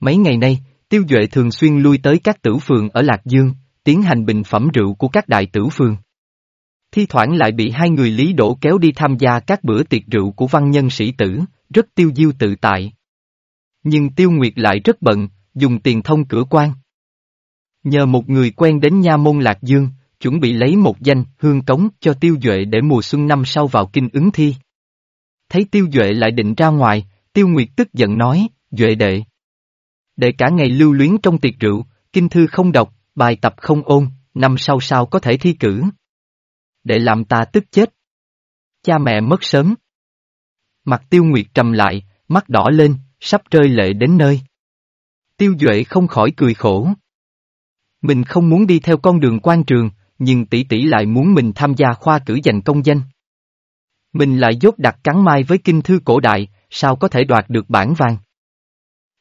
Mấy ngày nay, Tiêu Duệ thường xuyên lui tới các tử phường ở Lạc Dương, tiến hành bình phẩm rượu của các đại tử phường. Thi thoảng lại bị hai người lý đổ kéo đi tham gia các bữa tiệc rượu của văn nhân sĩ tử, rất tiêu diêu tự tại. Nhưng Tiêu Nguyệt lại rất bận, dùng tiền thông cửa quan. Nhờ một người quen đến nha môn Lạc Dương, chuẩn bị lấy một danh hương cống cho Tiêu Duệ để mùa xuân năm sau vào kinh ứng thi. Thấy Tiêu Duệ lại định ra ngoài, Tiêu Nguyệt tức giận nói, Duệ đệ. Đệ cả ngày lưu luyến trong tiệc rượu, kinh thư không đọc, bài tập không ôn, năm sau sao có thể thi cử. Để làm ta tức chết. Cha mẹ mất sớm. Mặt Tiêu Nguyệt trầm lại, mắt đỏ lên, sắp rơi lệ đến nơi. Tiêu Duệ không khỏi cười khổ. Mình không muốn đi theo con đường quan trường, nhưng tỷ tỷ lại muốn mình tham gia khoa cử giành công danh. Mình lại dốt đặt cắn mai với kinh thư cổ đại, sao có thể đoạt được bản vàng.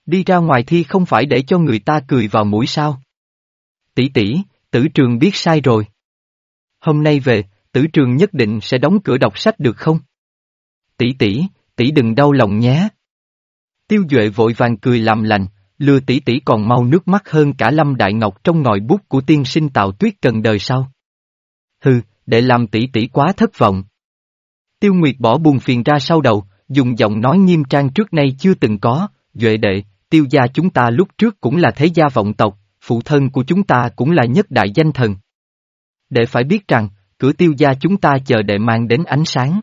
Đi ra ngoài thi không phải để cho người ta cười vào mũi sao. Tỷ tỷ, tử trường biết sai rồi. Hôm nay về, tử trường nhất định sẽ đóng cửa đọc sách được không? Tỷ tỷ, tỷ đừng đau lòng nhé. Tiêu Duệ vội vàng cười làm lành, lừa tỷ tỷ còn mau nước mắt hơn cả Lâm Đại Ngọc trong ngòi bút của tiên sinh Tào tuyết cần đời sau. Hừ, để làm tỷ tỷ quá thất vọng. Tiêu Nguyệt bỏ buồn phiền ra sau đầu, dùng giọng nói nghiêm trang trước nay chưa từng có, Duệ đệ, tiêu gia chúng ta lúc trước cũng là thế gia vọng tộc, phụ thân của chúng ta cũng là nhất đại danh thần. Đệ phải biết rằng, cửa tiêu gia chúng ta chờ đệ mang đến ánh sáng.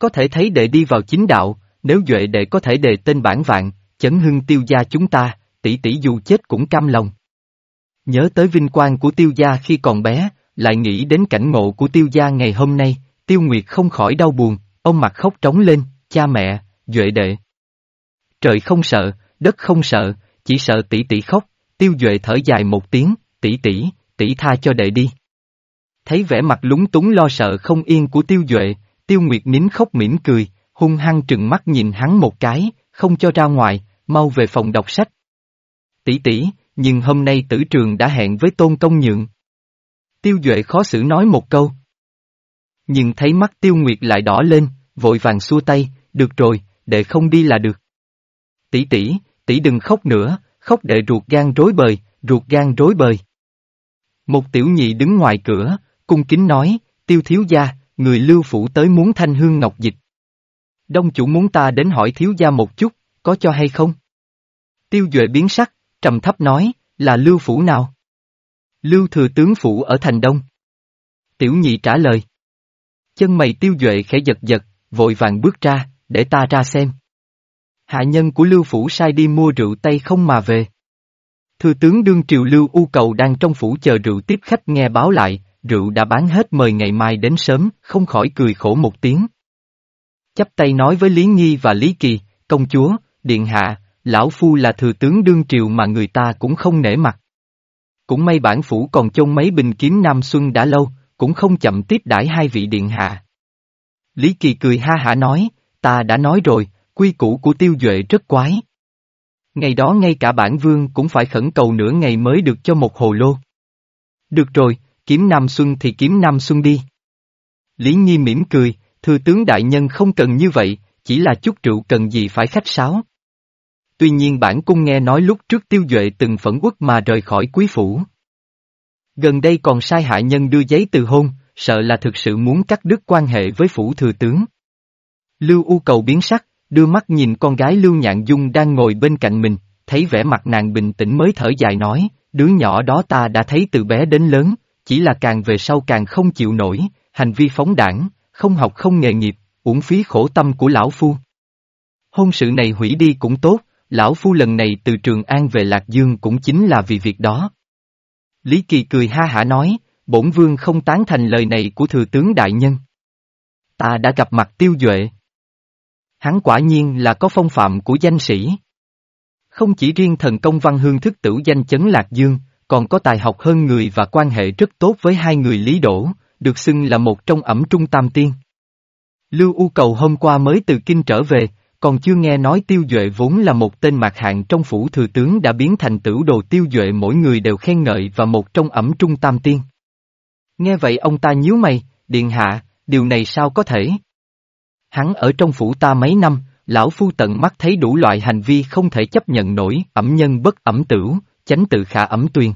Có thể thấy đệ đi vào chính đạo, nếu Duệ đệ có thể đề tên bản vạn, chấn hưng tiêu gia chúng ta, tỷ tỷ dù chết cũng cam lòng. Nhớ tới vinh quang của tiêu gia khi còn bé, lại nghĩ đến cảnh ngộ của tiêu gia ngày hôm nay, tiêu nguyệt không khỏi đau buồn, ông mặt khóc trống lên, cha mẹ, Duệ đệ. Trời không sợ, đất không sợ, chỉ sợ tỷ tỷ khóc, tiêu Duệ thở dài một tiếng, tỷ tỷ, tỷ tha cho đệ đi. Thấy vẻ mặt lúng túng lo sợ không yên của tiêu Duệ, tiêu Nguyệt nín khóc mỉm cười, hung hăng trừng mắt nhìn hắn một cái, không cho ra ngoài, mau về phòng đọc sách. Tỷ tỷ, nhưng hôm nay tử trường đã hẹn với tôn công nhượng. Tiêu Duệ khó xử nói một câu. Nhưng thấy mắt tiêu nguyệt lại đỏ lên, vội vàng xua tay, được rồi, để không đi là được. Tỷ tỷ, tỷ đừng khóc nữa, khóc để ruột gan rối bời, ruột gan rối bời. Một tiểu nhị đứng ngoài cửa, cung kính nói, tiêu thiếu gia, người lưu phủ tới muốn thanh hương ngọc dịch. Đông chủ muốn ta đến hỏi thiếu gia một chút, có cho hay không? Tiêu Duệ biến sắc, trầm thấp nói, là lưu phủ nào? Lưu thừa tướng phủ ở thành đông. Tiểu nhị trả lời. Chân mày tiêu Duệ khẽ giật giật, vội vàng bước ra, để ta ra xem. Hạ nhân của lưu phủ sai đi mua rượu tây không mà về. Thừa tướng đương triều lưu u cầu đang trong phủ chờ rượu tiếp khách nghe báo lại, rượu đã bán hết mời ngày mai đến sớm, không khỏi cười khổ một tiếng. Chắp tay nói với Lý Nhi và Lý Kỳ, công chúa, điện hạ, lão phu là thừa tướng đương triều mà người ta cũng không nể mặt. Cũng may bản phủ còn chôn mấy bình kiếm Nam Xuân đã lâu, cũng không chậm tiếp đãi hai vị điện hạ. Lý Kỳ cười ha hả nói, ta đã nói rồi, quy củ của tiêu duệ rất quái. Ngày đó ngay cả bản vương cũng phải khẩn cầu nửa ngày mới được cho một hồ lô. Được rồi, kiếm Nam Xuân thì kiếm Nam Xuân đi. Lý Nhi mỉm cười, thư tướng đại nhân không cần như vậy, chỉ là chút rượu cần gì phải khách sáo. Tuy nhiên bản cung nghe nói lúc trước tiêu duệ từng phẫn quốc mà rời khỏi quý phủ. Gần đây còn sai hạ nhân đưa giấy từ hôn, sợ là thực sự muốn cắt đứt quan hệ với phủ thừa tướng. Lưu U cầu biến sắc, đưa mắt nhìn con gái Lưu Nhạn Dung đang ngồi bên cạnh mình, thấy vẻ mặt nàng bình tĩnh mới thở dài nói, đứa nhỏ đó ta đã thấy từ bé đến lớn, chỉ là càng về sau càng không chịu nổi, hành vi phóng đảng, không học không nghề nghiệp, uổng phí khổ tâm của lão phu. Hôn sự này hủy đi cũng tốt, lão phu lần này từ Trường An về Lạc Dương cũng chính là vì việc đó. Lý Kỳ cười ha hả nói, bổn vương không tán thành lời này của thừa tướng đại nhân. Ta đã gặp mặt tiêu duệ. Hắn quả nhiên là có phong phạm của danh sĩ. Không chỉ riêng thần công văn hương thức tử danh chấn Lạc Dương, còn có tài học hơn người và quan hệ rất tốt với hai người Lý Đỗ, được xưng là một trong ẩm trung tam tiên. Lưu U Cầu hôm qua mới từ kinh trở về, còn chưa nghe nói tiêu duệ vốn là một tên mạc hạng trong phủ thừa tướng đã biến thành tửu đồ tiêu duệ mỗi người đều khen ngợi và một trong ẩm trung tam tiên. Nghe vậy ông ta nhíu mày, điện hạ, điều này sao có thể? Hắn ở trong phủ ta mấy năm, lão phu tận mắt thấy đủ loại hành vi không thể chấp nhận nổi, ẩm nhân bất ẩm tửu, chánh tự khả ẩm tuyền.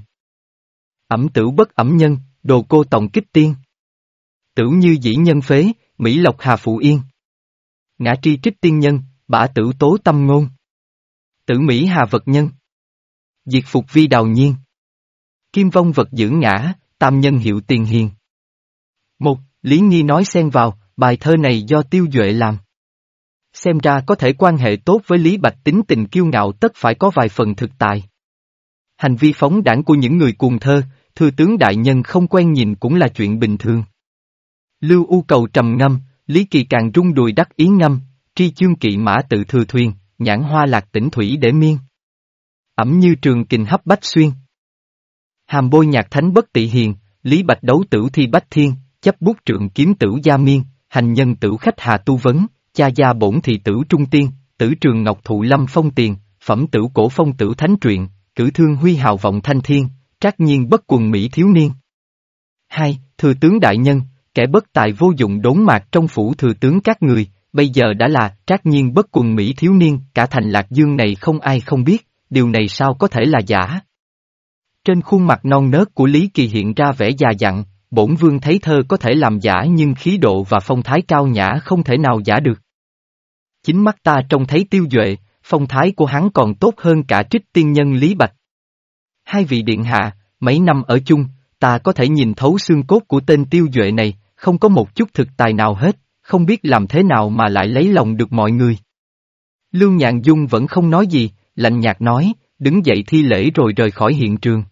Ẩm tử bất ẩm nhân, đồ cô tổng kích tiên. Tử như dĩ nhân phế, Mỹ Lộc Hà Phụ Yên. Ngã tri trích tiên nhân, bả tử tố tâm ngôn. Tử Mỹ Hà vật nhân. Diệt phục vi đào nhiên. Kim vong vật giữ ngã, tam nhân hiệu tiền hiền. Một, Lý nghi nói xen vào, bài thơ này do tiêu duệ làm. Xem ra có thể quan hệ tốt với Lý Bạch tính tình kiêu ngạo tất phải có vài phần thực tài. Hành vi phóng đảng của những người cuồng thơ, thư tướng đại nhân không quen nhìn cũng là chuyện bình thường. Lưu U cầu trầm ngâm, Lý Kỳ càng rung đùi đắc ý ngâm, tri chương kỵ mã tự thừa thuyền, nhãn hoa lạc tỉnh thủy để miên. Ẩm như trường kình hấp bách xuyên. Hàm bôi nhạc thánh bất tị hiền, Lý Bạch đấu tử thi bách thiên, chấp bút trượng kiếm tử gia miên, hành nhân tử khách hà tu vấn, cha gia bổn thị tử trung tiên, tử trường ngọc thụ lâm phong tiền, phẩm tử cổ phong tử thánh truyện, cử thương huy hào vọng thanh thiên, trác nhiên bất quần Mỹ thiếu niên. hai, Thừa tướng đại nhân, kẻ bất tài vô dụng đốn mạc trong phủ thừa tướng các người, bây giờ đã là trác nhiên bất quần Mỹ thiếu niên, cả thành lạc dương này không ai không biết, điều này sao có thể là giả. Trên khuôn mặt non nớt của Lý Kỳ hiện ra vẻ già dặn, bổn vương thấy thơ có thể làm giả nhưng khí độ và phong thái cao nhã không thể nào giả được. Chính mắt ta trông thấy tiêu duệ, phong thái của hắn còn tốt hơn cả trích tiên nhân Lý Bạch. Hai vị điện hạ, mấy năm ở chung, ta có thể nhìn thấu xương cốt của tên tiêu duệ này, không có một chút thực tài nào hết, không biết làm thế nào mà lại lấy lòng được mọi người. Lương Nhạn Dung vẫn không nói gì, lạnh nhạt nói, đứng dậy thi lễ rồi rời khỏi hiện trường.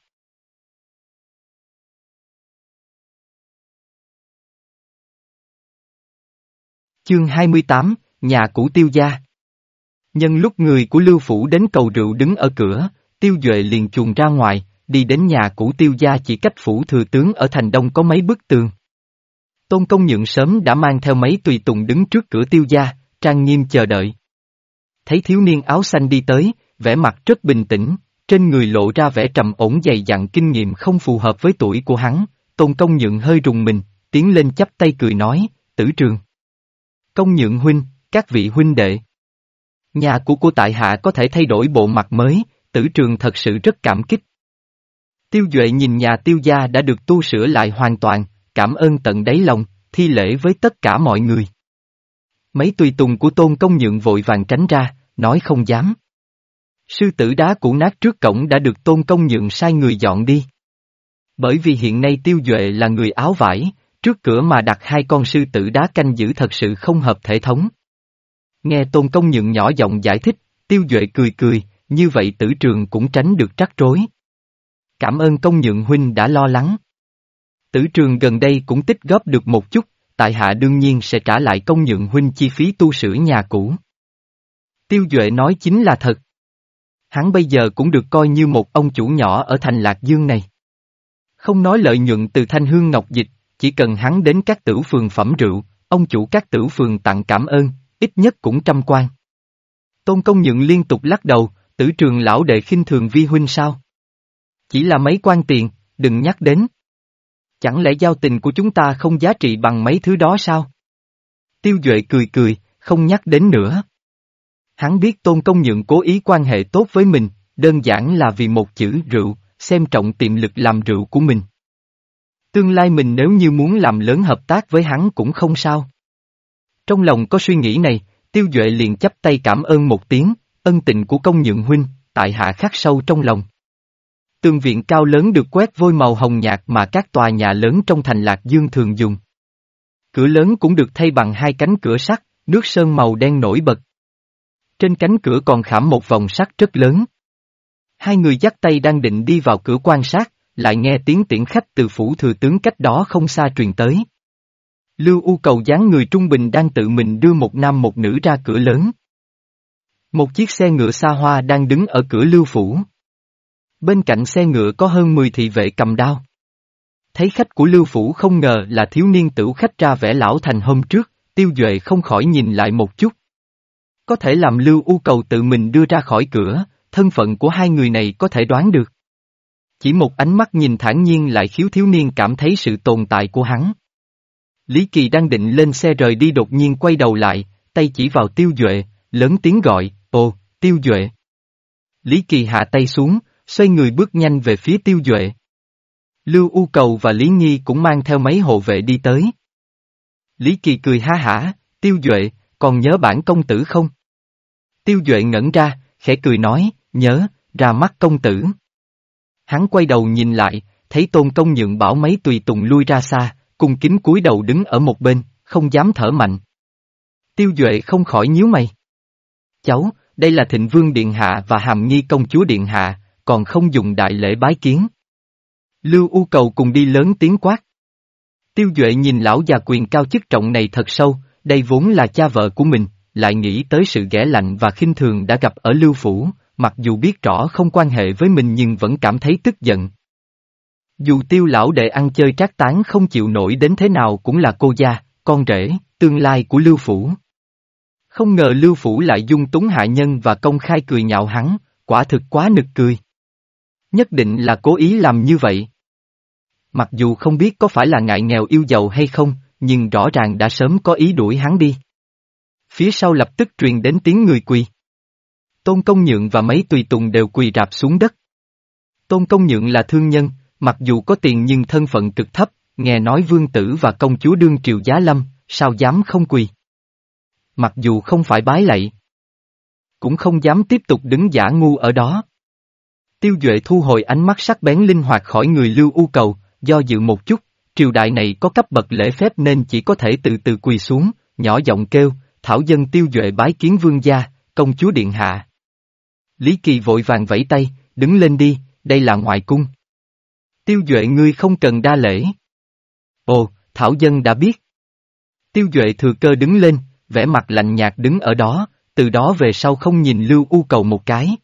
Chương 28, Nhà cũ tiêu gia Nhân lúc người của Lưu Phủ đến cầu rượu đứng ở cửa, tiêu duệ liền chuồn ra ngoài, đi đến nhà cũ tiêu gia chỉ cách phủ thừa tướng ở thành đông có mấy bức tường. Tôn công nhượng sớm đã mang theo mấy tùy tùng đứng trước cửa tiêu gia, trang nghiêm chờ đợi. Thấy thiếu niên áo xanh đi tới, vẻ mặt rất bình tĩnh, trên người lộ ra vẻ trầm ổn dày dặn kinh nghiệm không phù hợp với tuổi của hắn, tôn công nhượng hơi rùng mình, tiến lên chắp tay cười nói, tử trường. Công nhượng huynh, các vị huynh đệ. Nhà của cô tại hạ có thể thay đổi bộ mặt mới, tử trường thật sự rất cảm kích. Tiêu Duệ nhìn nhà tiêu gia đã được tu sửa lại hoàn toàn, cảm ơn tận đáy lòng, thi lễ với tất cả mọi người. Mấy tùy tùng của tôn công nhượng vội vàng tránh ra, nói không dám. Sư tử đá cũ nát trước cổng đã được tôn công nhượng sai người dọn đi. Bởi vì hiện nay tiêu duệ là người áo vải, trước cửa mà đặt hai con sư tử đá canh giữ thật sự không hợp thể thống. Nghe tôn công nhượng nhỏ giọng giải thích, tiêu duệ cười cười, như vậy tử trường cũng tránh được trắc rối. Cảm ơn công nhượng huynh đã lo lắng. Tử trường gần đây cũng tích góp được một chút, tại hạ đương nhiên sẽ trả lại công nhượng huynh chi phí tu sửa nhà cũ. Tiêu Duệ nói chính là thật. Hắn bây giờ cũng được coi như một ông chủ nhỏ ở thành Lạc Dương này. Không nói lợi nhuận từ thanh hương ngọc dịch, chỉ cần hắn đến các tử phường phẩm rượu, ông chủ các tử phường tặng cảm ơn, ít nhất cũng trăm quan. Tôn công nhượng liên tục lắc đầu, tử trường lão đệ khinh thường vi huynh sao? Chỉ là mấy quan tiền, đừng nhắc đến. Chẳng lẽ giao tình của chúng ta không giá trị bằng mấy thứ đó sao? Tiêu Duệ cười cười, không nhắc đến nữa. Hắn biết Tôn Công Nhượng cố ý quan hệ tốt với mình, đơn giản là vì một chữ rượu, xem trọng tiềm lực làm rượu của mình. Tương lai mình nếu như muốn làm lớn hợp tác với hắn cũng không sao. Trong lòng có suy nghĩ này, Tiêu Duệ liền chấp tay cảm ơn một tiếng, ân tình của công nhượng huynh, tại hạ khắc sâu trong lòng. Tường viện cao lớn được quét vôi màu hồng nhạt mà các tòa nhà lớn trong thành Lạc Dương thường dùng. Cửa lớn cũng được thay bằng hai cánh cửa sắt, nước sơn màu đen nổi bật. Trên cánh cửa còn khảm một vòng sắt rất lớn. Hai người dắt tay đang định đi vào cửa quan sát, lại nghe tiếng tiễn khách từ phủ thừa tướng cách đó không xa truyền tới. Lưu U cầu dáng người trung bình đang tự mình đưa một nam một nữ ra cửa lớn. Một chiếc xe ngựa xa hoa đang đứng ở cửa lưu phủ. Bên cạnh xe ngựa có hơn 10 thị vệ cầm đao. Thấy khách của lưu phủ không ngờ là thiếu niên tử khách ra vẻ lão thành hôm trước, tiêu duệ không khỏi nhìn lại một chút. Có thể làm lưu u cầu tự mình đưa ra khỏi cửa, thân phận của hai người này có thể đoán được. Chỉ một ánh mắt nhìn thản nhiên lại khiếu thiếu niên cảm thấy sự tồn tại của hắn. Lý Kỳ đang định lên xe rời đi đột nhiên quay đầu lại, tay chỉ vào tiêu duệ, lớn tiếng gọi, ồ, tiêu duệ. Lý Kỳ hạ tay xuống, xoay người bước nhanh về phía tiêu duệ. Lưu U Cầu và Lý Nhi cũng mang theo mấy hộ vệ đi tới. Lý Kỳ cười ha hả, tiêu duệ, còn nhớ bản công tử không? Tiêu duệ ngẩn ra, khẽ cười nói, nhớ, ra mắt công tử. Hắn quay đầu nhìn lại, thấy tôn công nhượng bảo mấy tùy tùng lui ra xa, cung kính cúi đầu đứng ở một bên, không dám thở mạnh. Tiêu Duệ không khỏi nhíu mày. Cháu, đây là thịnh vương điện hạ và hàm nghi công chúa điện hạ, còn không dùng đại lễ bái kiến. Lưu U cầu cùng đi lớn tiếng quát. Tiêu Duệ nhìn lão già quyền cao chức trọng này thật sâu, đây vốn là cha vợ của mình, lại nghĩ tới sự ghẻ lạnh và khinh thường đã gặp ở Lưu Phủ, mặc dù biết rõ không quan hệ với mình nhưng vẫn cảm thấy tức giận. Dù tiêu lão đệ ăn chơi trác tán không chịu nổi đến thế nào cũng là cô gia, con rể, tương lai của Lưu Phủ. Không ngờ Lưu Phủ lại dung túng hạ nhân và công khai cười nhạo hắn, quả thực quá nực cười. Nhất định là cố ý làm như vậy. Mặc dù không biết có phải là ngại nghèo yêu giàu hay không, nhưng rõ ràng đã sớm có ý đuổi hắn đi. Phía sau lập tức truyền đến tiếng người quỳ. Tôn Công Nhượng và mấy tùy tùng đều quỳ rạp xuống đất. Tôn Công Nhượng là thương nhân, mặc dù có tiền nhưng thân phận cực thấp, nghe nói vương tử và công chúa đương triều giá lâm, sao dám không quỳ. Mặc dù không phải bái lạy, cũng không dám tiếp tục đứng giả ngu ở đó. Tiêu Duệ thu hồi ánh mắt sắc bén linh hoạt khỏi người lưu u cầu, do dự một chút, triều đại này có cấp bậc lễ phép nên chỉ có thể từ từ quỳ xuống, nhỏ giọng kêu, thảo dân Tiêu Duệ bái kiến vương gia, công chúa điện hạ. Lý Kỳ vội vàng vẫy tay, đứng lên đi, đây là ngoại cung. Tiêu Duệ ngươi không cần đa lễ. Ồ, Thảo Dân đã biết. Tiêu Duệ thừa cơ đứng lên, vẻ mặt lạnh nhạt đứng ở đó, từ đó về sau không nhìn Lưu U Cầu một cái.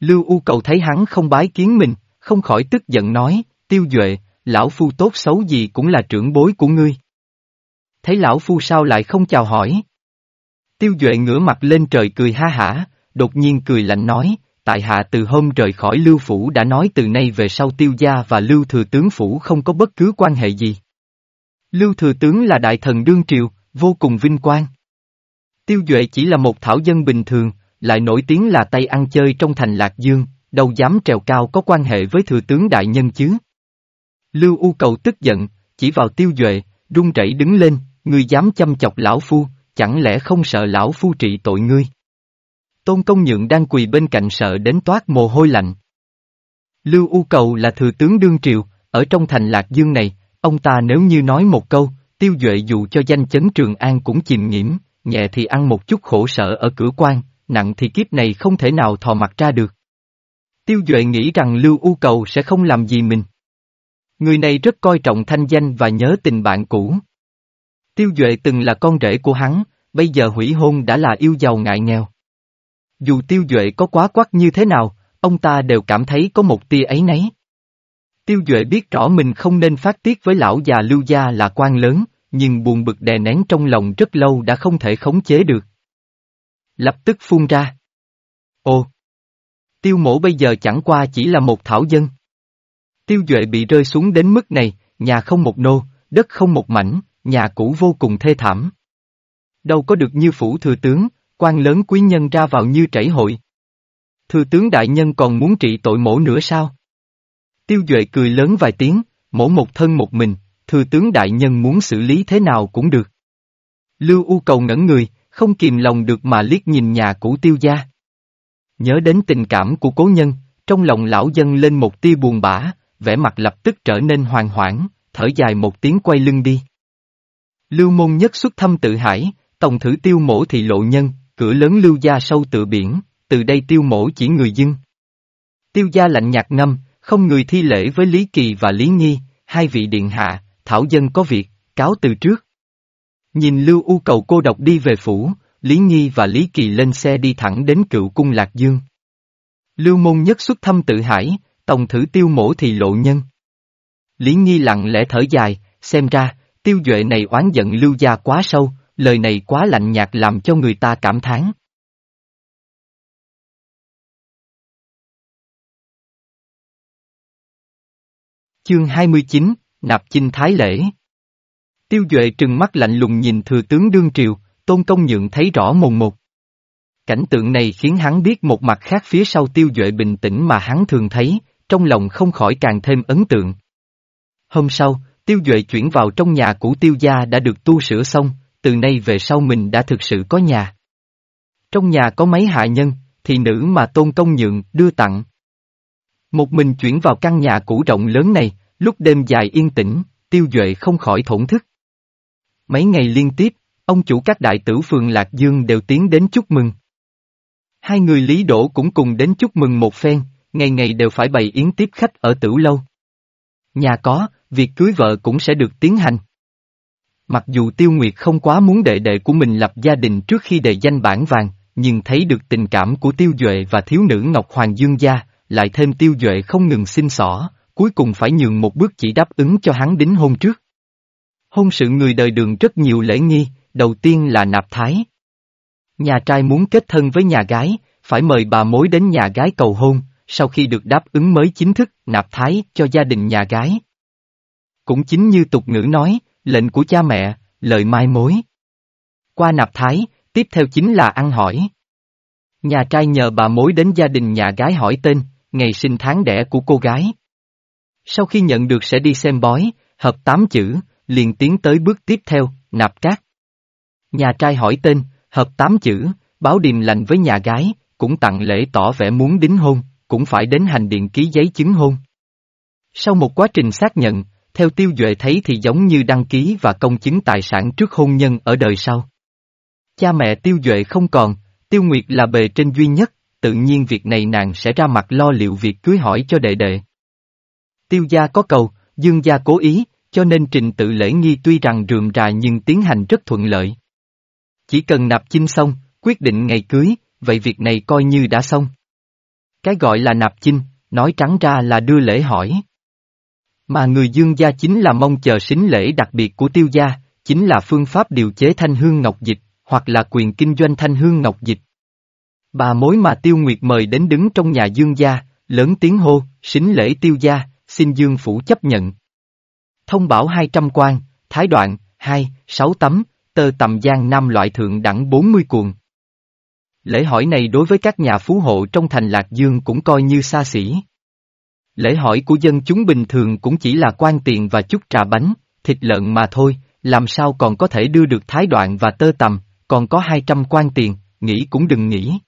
Lưu U Cầu thấy hắn không bái kiến mình, không khỏi tức giận nói, Tiêu Duệ, lão phu tốt xấu gì cũng là trưởng bối của ngươi. Thấy lão phu sao lại không chào hỏi? Tiêu Duệ ngửa mặt lên trời cười ha hả, đột nhiên cười lạnh nói, tại hạ từ hôm rời khỏi Lưu Phủ đã nói từ nay về sau Tiêu Gia và Lưu Thừa Tướng Phủ không có bất cứ quan hệ gì. Lưu Thừa Tướng là đại thần đương triều, vô cùng vinh quang. Tiêu Duệ chỉ là một thảo dân bình thường, lại nổi tiếng là tay ăn chơi trong thành Lạc Dương, đâu dám trèo cao có quan hệ với Thừa Tướng Đại Nhân chứ. Lưu U cầu tức giận, chỉ vào Tiêu Duệ, run rẩy đứng lên, ngươi dám chăm chọc lão phu, chẳng lẽ không sợ lão phu trị tội ngươi? Tôn Công Nhượng đang quỳ bên cạnh sợ đến toát mồ hôi lạnh. Lưu U Cầu là thừa tướng đương triều, ở trong thành Lạc Dương này, ông ta nếu như nói một câu, tiêu duệ dù cho danh chấn Trường An cũng chìm nghiễm, nhẹ thì ăn một chút khổ sở ở cửa quan, nặng thì kiếp này không thể nào thò mặt ra được. Tiêu Duệ nghĩ rằng Lưu U Cầu sẽ không làm gì mình. Người này rất coi trọng thanh danh và nhớ tình bạn cũ. Tiêu Duệ từng là con rể của hắn, bây giờ hủy hôn đã là yêu giàu ngại nghèo. Dù tiêu duệ có quá quắc như thế nào, ông ta đều cảm thấy có một tia ấy nấy. Tiêu duệ biết rõ mình không nên phát tiết với lão già lưu gia là quan lớn, nhưng buồn bực đè nén trong lòng rất lâu đã không thể khống chế được. Lập tức phun ra. Ồ! Tiêu mổ bây giờ chẳng qua chỉ là một thảo dân. Tiêu duệ bị rơi xuống đến mức này, nhà không một nô, đất không một mảnh, nhà cũ vô cùng thê thảm. Đâu có được như phủ thừa tướng, quan lớn quý nhân ra vào như chảy hội. Thưa tướng đại nhân còn muốn trị tội mổ nữa sao? Tiêu Duệ cười lớn vài tiếng, mổ một thân một mình, thưa tướng đại nhân muốn xử lý thế nào cũng được. Lưu U cầu ngẩn người, không kìm lòng được mà liếc nhìn nhà cũ tiêu gia. Nhớ đến tình cảm của cố nhân, trong lòng lão dân lên một tia buồn bã, vẻ mặt lập tức trở nên hoàng hoảng, thở dài một tiếng quay lưng đi. Lưu môn nhất xuất thăm tự hải, tổng thử tiêu mổ thị lộ nhân, cửa lớn lưu gia sâu tự biển, từ đây tiêu mổ chỉ người dưng. Tiêu gia lạnh nhạt năm, không người thi lễ với Lý Kỳ và Lý nghi hai vị điện hạ, thảo dân có việc, cáo từ trước. Nhìn Lưu U cầu cô độc đi về phủ, Lý nghi và Lý Kỳ lên xe đi thẳng đến cựu cung Lạc Dương. Lưu môn nhất xuất thăm tự hải, tổng thử tiêu mổ thì lộ nhân. Lý nghi lặng lẽ thở dài, xem ra, tiêu duệ này oán giận lưu gia quá sâu, lời này quá lạnh nhạt làm cho người ta cảm thán. Chương 29, Nạp Chinh Thái Lễ Tiêu Duệ trừng mắt lạnh lùng nhìn thừa tướng đương triều, tôn công nhượng thấy rõ mồn một. Cảnh tượng này khiến hắn biết một mặt khác phía sau tiêu Duệ bình tĩnh mà hắn thường thấy, trong lòng không khỏi càng thêm ấn tượng. Hôm sau, tiêu Duệ chuyển vào trong nhà cũ tiêu gia đã được tu sửa xong, từ nay về sau mình đã thực sự có nhà. Trong nhà có mấy hạ nhân, thì nữ mà tôn công nhượng đưa tặng. Một mình chuyển vào căn nhà cũ rộng lớn này, lúc đêm dài yên tĩnh, tiêu duệ không khỏi thổn thức. Mấy ngày liên tiếp, Ông chủ các đại tử phường Lạc Dương đều tiến đến chúc mừng. Hai người Lý Đỗ cũng cùng đến chúc mừng một phen, ngày ngày đều phải bày yến tiếp khách ở tử lâu. Nhà có, việc cưới vợ cũng sẽ được tiến hành. Mặc dù Tiêu Nguyệt không quá muốn đệ đệ của mình lập gia đình trước khi đề danh bản vàng, nhưng thấy được tình cảm của Tiêu Duệ và thiếu nữ Ngọc Hoàng Dương gia, lại thêm Tiêu Duệ không ngừng xin xỏ, cuối cùng phải nhường một bước chỉ đáp ứng cho hắn đính hôn trước. Hôn sự người đời đường rất nhiều lễ nghi, đầu tiên là nạp thái. Nhà trai muốn kết thân với nhà gái, phải mời bà mối đến nhà gái cầu hôn, sau khi được đáp ứng mới chính thức nạp thái cho gia đình nhà gái. Cũng chính như tục ngữ nói, lệnh của cha mẹ, lời mai mối. Qua nạp thái, tiếp theo chính là ăn hỏi. Nhà trai nhờ bà mối đến gia đình nhà gái hỏi tên, ngày sinh tháng đẻ của cô gái. Sau khi nhận được sẽ đi xem bói, hợp tám chữ, liền tiến tới bước tiếp theo, nạp cát. Nhà trai hỏi tên, hợp tám chữ, báo điềm lành với nhà gái, cũng tặng lễ tỏ vẻ muốn đính hôn, cũng phải đến hành điện ký giấy chứng hôn. Sau một quá trình xác nhận, theo tiêu duệ thấy thì giống như đăng ký và công chứng tài sản trước hôn nhân ở đời sau. Cha mẹ tiêu duệ không còn, tiêu nguyệt là bề trên duy nhất, tự nhiên việc này nàng sẽ ra mặt lo liệu việc cưới hỏi cho đệ đệ. Tiêu gia có cầu, dương gia cố ý, cho nên trình tự lễ nghi tuy rằng rườm rà nhưng tiến hành rất thuận lợi. Chỉ cần nạp chinh xong, quyết định ngày cưới, vậy việc này coi như đã xong. Cái gọi là nạp chinh, nói trắng ra là đưa lễ hỏi. Mà người dương gia chính là mong chờ xính lễ đặc biệt của tiêu gia, chính là phương pháp điều chế thanh hương ngọc dịch, hoặc là quyền kinh doanh thanh hương ngọc dịch. Bà mối mà tiêu nguyệt mời đến đứng trong nhà dương gia, lớn tiếng hô, xính lễ tiêu gia, xin dương phủ chấp nhận. Thông bảo 200 quan, thái đoạn, 2, 6 tấm, tơ tầm giang nam loại thượng đẳng 40 cuồng. Lễ hỏi này đối với các nhà phú hộ trong thành Lạc Dương cũng coi như xa xỉ. Lễ hỏi của dân chúng bình thường cũng chỉ là quan tiền và chút trà bánh, thịt lợn mà thôi, làm sao còn có thể đưa được thái đoạn và tơ tầm, còn có 200 quan tiền, nghĩ cũng đừng nghĩ.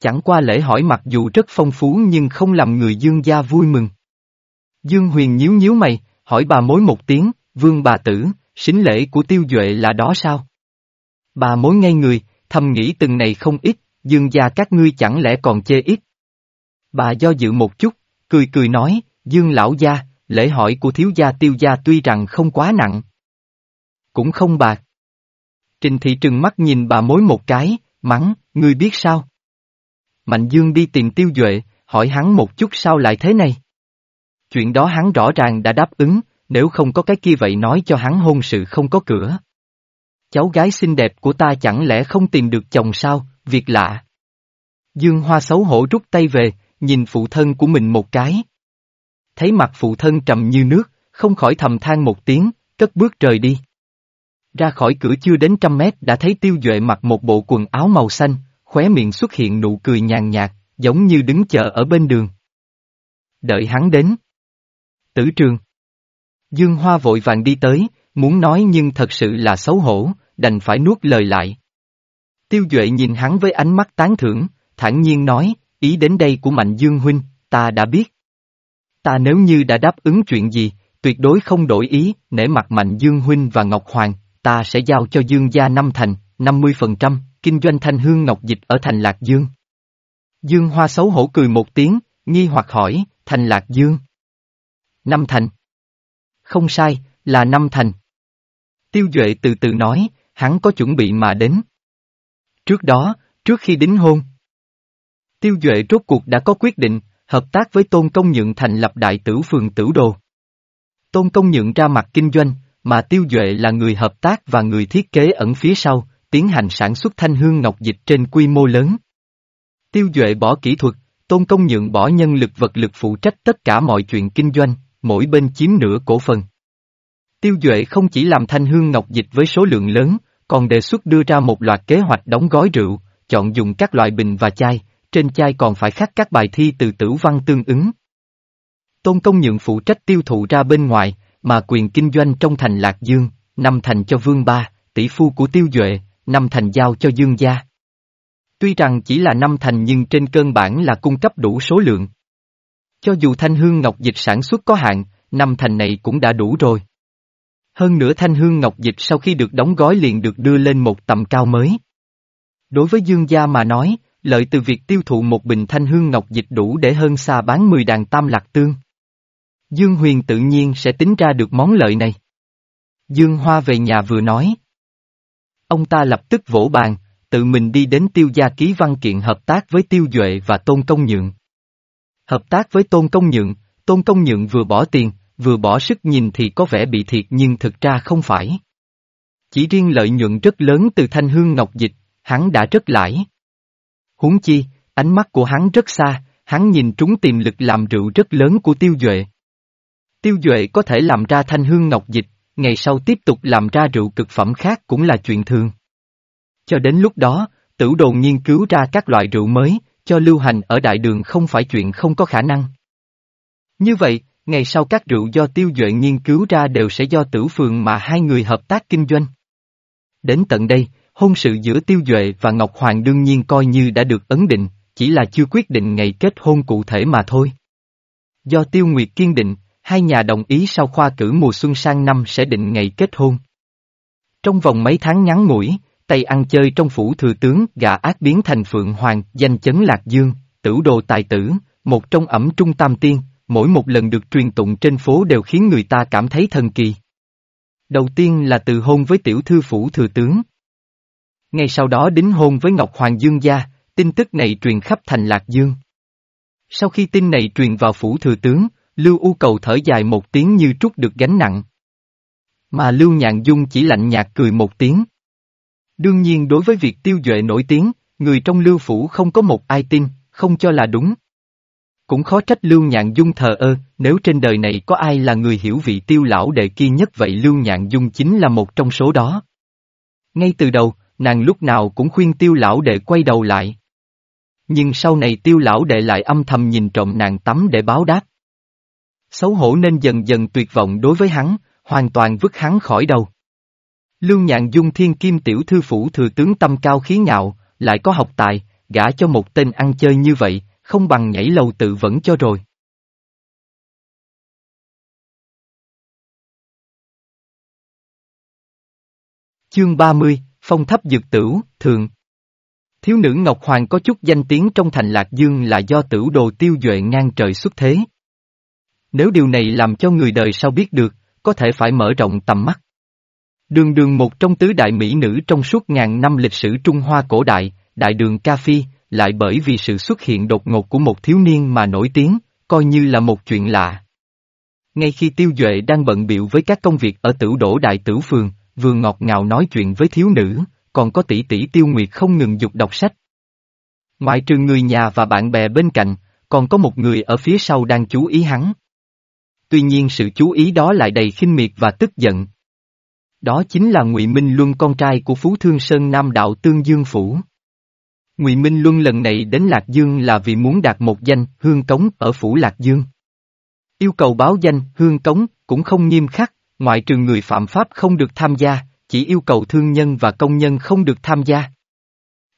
Chẳng qua lễ hỏi mặc dù rất phong phú nhưng không làm người dương gia vui mừng. Dương huyền nhíu nhíu mày, hỏi bà mối một tiếng, vương bà tử, xính lễ của tiêu duệ là đó sao? Bà mối ngay người, thầm nghĩ từng này không ít, dương gia các ngươi chẳng lẽ còn chê ít. Bà do dự một chút, cười cười nói, dương lão gia, lễ hỏi của thiếu gia tiêu gia tuy rằng không quá nặng. Cũng không bạc. Trình thị trừng mắt nhìn bà mối một cái, mắng, ngươi biết sao? Mạnh dương đi tìm tiêu duệ, hỏi hắn một chút sao lại thế này? Chuyện đó hắn rõ ràng đã đáp ứng, nếu không có cái kia vậy nói cho hắn hôn sự không có cửa. Cháu gái xinh đẹp của ta chẳng lẽ không tìm được chồng sao, việc lạ. Dương Hoa xấu hổ rút tay về, nhìn phụ thân của mình một cái. Thấy mặt phụ thân trầm như nước, không khỏi thầm than một tiếng, cất bước rời đi. Ra khỏi cửa chưa đến trăm mét đã thấy tiêu duệ mặc một bộ quần áo màu xanh, khóe miệng xuất hiện nụ cười nhàn nhạt, giống như đứng chờ ở bên đường. Đợi hắn đến. Tử trường. Dương Hoa vội vàng đi tới, muốn nói nhưng thật sự là xấu hổ, đành phải nuốt lời lại. Tiêu Duệ nhìn hắn với ánh mắt tán thưởng, thản nhiên nói, ý đến đây của Mạnh Dương Huynh, ta đã biết. Ta nếu như đã đáp ứng chuyện gì, tuyệt đối không đổi ý, nể mặt Mạnh Dương Huynh và Ngọc Hoàng, ta sẽ giao cho Dương gia năm thành, 50%, kinh doanh thanh hương ngọc dịch ở thành Lạc Dương. Dương Hoa xấu hổ cười một tiếng, nghi hoặc hỏi, thành Lạc Dương. Năm thành. Không sai, là năm thành. Tiêu Duệ từ từ nói, hắn có chuẩn bị mà đến. Trước đó, trước khi đính hôn. Tiêu Duệ rốt cuộc đã có quyết định, hợp tác với Tôn Công Nhượng thành lập đại tử phường tử đồ. Tôn Công Nhượng ra mặt kinh doanh, mà Tiêu Duệ là người hợp tác và người thiết kế ẩn phía sau, tiến hành sản xuất thanh hương ngọc dịch trên quy mô lớn. Tiêu Duệ bỏ kỹ thuật, Tôn Công Nhượng bỏ nhân lực vật lực phụ trách tất cả mọi chuyện kinh doanh, mỗi bên chiếm nửa cổ phần. Tiêu Duệ không chỉ làm thanh hương ngọc dịch với số lượng lớn, còn đề xuất đưa ra một loạt kế hoạch đóng gói rượu, chọn dùng các loại bình và chai, trên chai còn phải khắc các bài thi từ tử văn tương ứng. Tôn công nhượng phụ trách tiêu thụ ra bên ngoài, mà quyền kinh doanh trong thành Lạc Dương, năm thành cho Vương Ba, tỷ phu của Tiêu Duệ, năm thành giao cho Dương Gia. Tuy rằng chỉ là năm thành nhưng trên cơ bản là cung cấp đủ số lượng. Cho dù thanh hương ngọc dịch sản xuất có hạn, năm thành này cũng đã đủ rồi. Hơn nữa thanh hương ngọc dịch sau khi được đóng gói liền được đưa lên một tầm cao mới. Đối với dương gia mà nói, lợi từ việc tiêu thụ một bình thanh hương ngọc dịch đủ để hơn xa bán 10 đàn tam lạc tương. Dương Huyền tự nhiên sẽ tính ra được món lợi này. Dương Hoa về nhà vừa nói. Ông ta lập tức vỗ bàn, tự mình đi đến tiêu gia ký văn kiện hợp tác với tiêu duệ và tôn công nhượng. Hợp tác với tôn công nhượng, tôn công nhượng vừa bỏ tiền, vừa bỏ sức nhìn thì có vẻ bị thiệt nhưng thực ra không phải. Chỉ riêng lợi nhuận rất lớn từ thanh hương ngọc dịch, hắn đã rất lãi. Huống chi, ánh mắt của hắn rất xa, hắn nhìn trúng tiềm lực làm rượu rất lớn của tiêu duệ. Tiêu duệ có thể làm ra thanh hương ngọc dịch, ngày sau tiếp tục làm ra rượu cực phẩm khác cũng là chuyện thường. Cho đến lúc đó, tử đồn nghiên cứu ra các loại rượu mới, cho lưu hành ở đại đường không phải chuyện không có khả năng. Như vậy, ngày sau các rượu do tiêu duệ nghiên cứu ra đều sẽ do tử phường mà hai người hợp tác kinh doanh. Đến tận đây, hôn sự giữa tiêu duệ và Ngọc Hoàng đương nhiên coi như đã được ấn định, chỉ là chưa quyết định ngày kết hôn cụ thể mà thôi. Do tiêu nguyệt kiên định, hai nhà đồng ý sau khoa cử mùa xuân sang năm sẽ định ngày kết hôn. Trong vòng mấy tháng ngắn ngủi, tay ăn chơi trong phủ thừa tướng gà ác biến thành Phượng Hoàng, danh chấn Lạc Dương, tử đồ tài tử, một trong ẩm trung tam tiên, mỗi một lần được truyền tụng trên phố đều khiến người ta cảm thấy thần kỳ. Đầu tiên là từ hôn với tiểu thư phủ thừa tướng. Ngay sau đó đính hôn với Ngọc Hoàng Dương gia, tin tức này truyền khắp thành Lạc Dương. Sau khi tin này truyền vào phủ thừa tướng, Lưu U cầu thở dài một tiếng như trút được gánh nặng. Mà Lưu Nhạn Dung chỉ lạnh nhạt cười một tiếng. Đương nhiên đối với việc tiêu duệ nổi tiếng, người trong Lưu Phủ không có một ai tin, không cho là đúng. Cũng khó trách Lưu Nhạn Dung thờ ơ, nếu trên đời này có ai là người hiểu vị tiêu lão đệ kia nhất vậy Lưu Nhạn Dung chính là một trong số đó. Ngay từ đầu, nàng lúc nào cũng khuyên tiêu lão đệ quay đầu lại. Nhưng sau này tiêu lão đệ lại âm thầm nhìn trộm nàng tắm để báo đáp. Xấu hổ nên dần dần tuyệt vọng đối với hắn, hoàn toàn vứt hắn khỏi đầu. Lưu Nhạn Dung thiên kim tiểu thư phủ thừa tướng tâm cao khí ngạo, lại có học tài, gả cho một tên ăn chơi như vậy, không bằng nhảy lầu tự vẫn cho rồi. Chương 30, Phong thấp dược tửu, thường. Thiếu nữ Ngọc Hoàng có chút danh tiếng trong thành Lạc Dương là do tửu đồ tiêu duệ ngang trời xuất thế. Nếu điều này làm cho người đời sau biết được, có thể phải mở rộng tầm mắt. Đường đường một trong tứ đại mỹ nữ trong suốt ngàn năm lịch sử Trung Hoa cổ đại, đại đường Ca Phi, lại bởi vì sự xuất hiện đột ngột của một thiếu niên mà nổi tiếng, coi như là một chuyện lạ. Ngay khi Tiêu Duệ đang bận biệu với các công việc ở tử đổ đại tử phường, vừa ngọt ngào nói chuyện với thiếu nữ, còn có tỷ tỷ Tiêu Nguyệt không ngừng dục đọc sách. Ngoại trừ người nhà và bạn bè bên cạnh, còn có một người ở phía sau đang chú ý hắn. Tuy nhiên sự chú ý đó lại đầy khinh miệt và tức giận. Đó chính là Ngụy Minh Luân con trai của Phú Thương Sơn Nam Đạo Tương Dương Phủ. Ngụy Minh Luân lần này đến Lạc Dương là vì muốn đạt một danh hương cống ở Phủ Lạc Dương. Yêu cầu báo danh hương cống cũng không nghiêm khắc, ngoại trừ người phạm pháp không được tham gia, chỉ yêu cầu thương nhân và công nhân không được tham gia.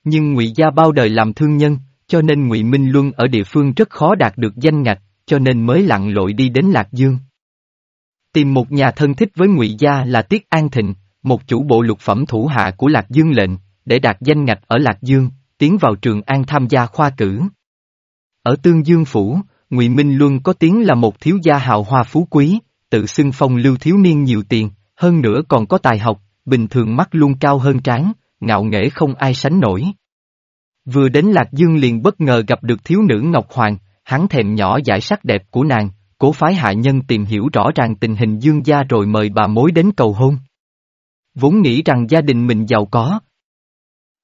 Nhưng Ngụy gia bao đời làm thương nhân, cho nên Ngụy Minh Luân ở địa phương rất khó đạt được danh ngạch, cho nên mới lặn lội đi đến Lạc Dương. Tìm một nhà thân thích với ngụy Gia là Tiết An Thịnh, một chủ bộ lục phẩm thủ hạ của Lạc Dương lệnh, để đạt danh ngạch ở Lạc Dương, tiến vào trường An tham gia khoa cử. Ở Tương Dương Phủ, ngụy Minh Luân có tiếng là một thiếu gia hào hoa phú quý, tự xưng phong lưu thiếu niên nhiều tiền, hơn nữa còn có tài học, bình thường mắt luôn cao hơn trán, ngạo nghễ không ai sánh nổi. Vừa đến Lạc Dương liền bất ngờ gặp được thiếu nữ Ngọc Hoàng, hắn thèm nhỏ giải sắc đẹp của nàng, cố phái hạ nhân tìm hiểu rõ ràng tình hình dương gia rồi mời bà mối đến cầu hôn. Vốn nghĩ rằng gia đình mình giàu có.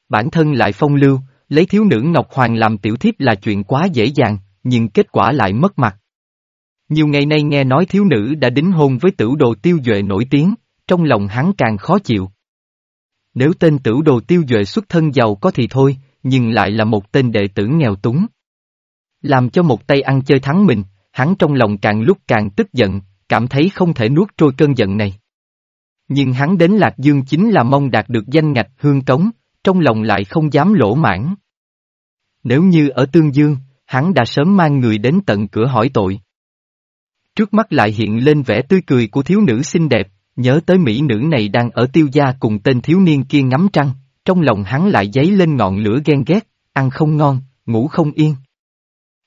Bản thân lại phong lưu, lấy thiếu nữ Ngọc Hoàng làm tiểu thiếp là chuyện quá dễ dàng, nhưng kết quả lại mất mặt. Nhiều ngày nay nghe nói thiếu nữ đã đính hôn với tử đồ tiêu duệ nổi tiếng, trong lòng hắn càng khó chịu. Nếu tên tử đồ tiêu duệ xuất thân giàu có thì thôi, nhưng lại là một tên đệ tử nghèo túng. Làm cho một tay ăn chơi thắng mình, hắn trong lòng càng lúc càng tức giận, cảm thấy không thể nuốt trôi cơn giận này. Nhưng hắn đến Lạc Dương chính là mong đạt được danh ngạch hương cống, trong lòng lại không dám lỗ mãn. Nếu như ở Tương Dương, hắn đã sớm mang người đến tận cửa hỏi tội. Trước mắt lại hiện lên vẻ tươi cười của thiếu nữ xinh đẹp, nhớ tới mỹ nữ này đang ở tiêu gia cùng tên thiếu niên kia ngắm trăng, trong lòng hắn lại dấy lên ngọn lửa ghen ghét, ăn không ngon, ngủ không yên.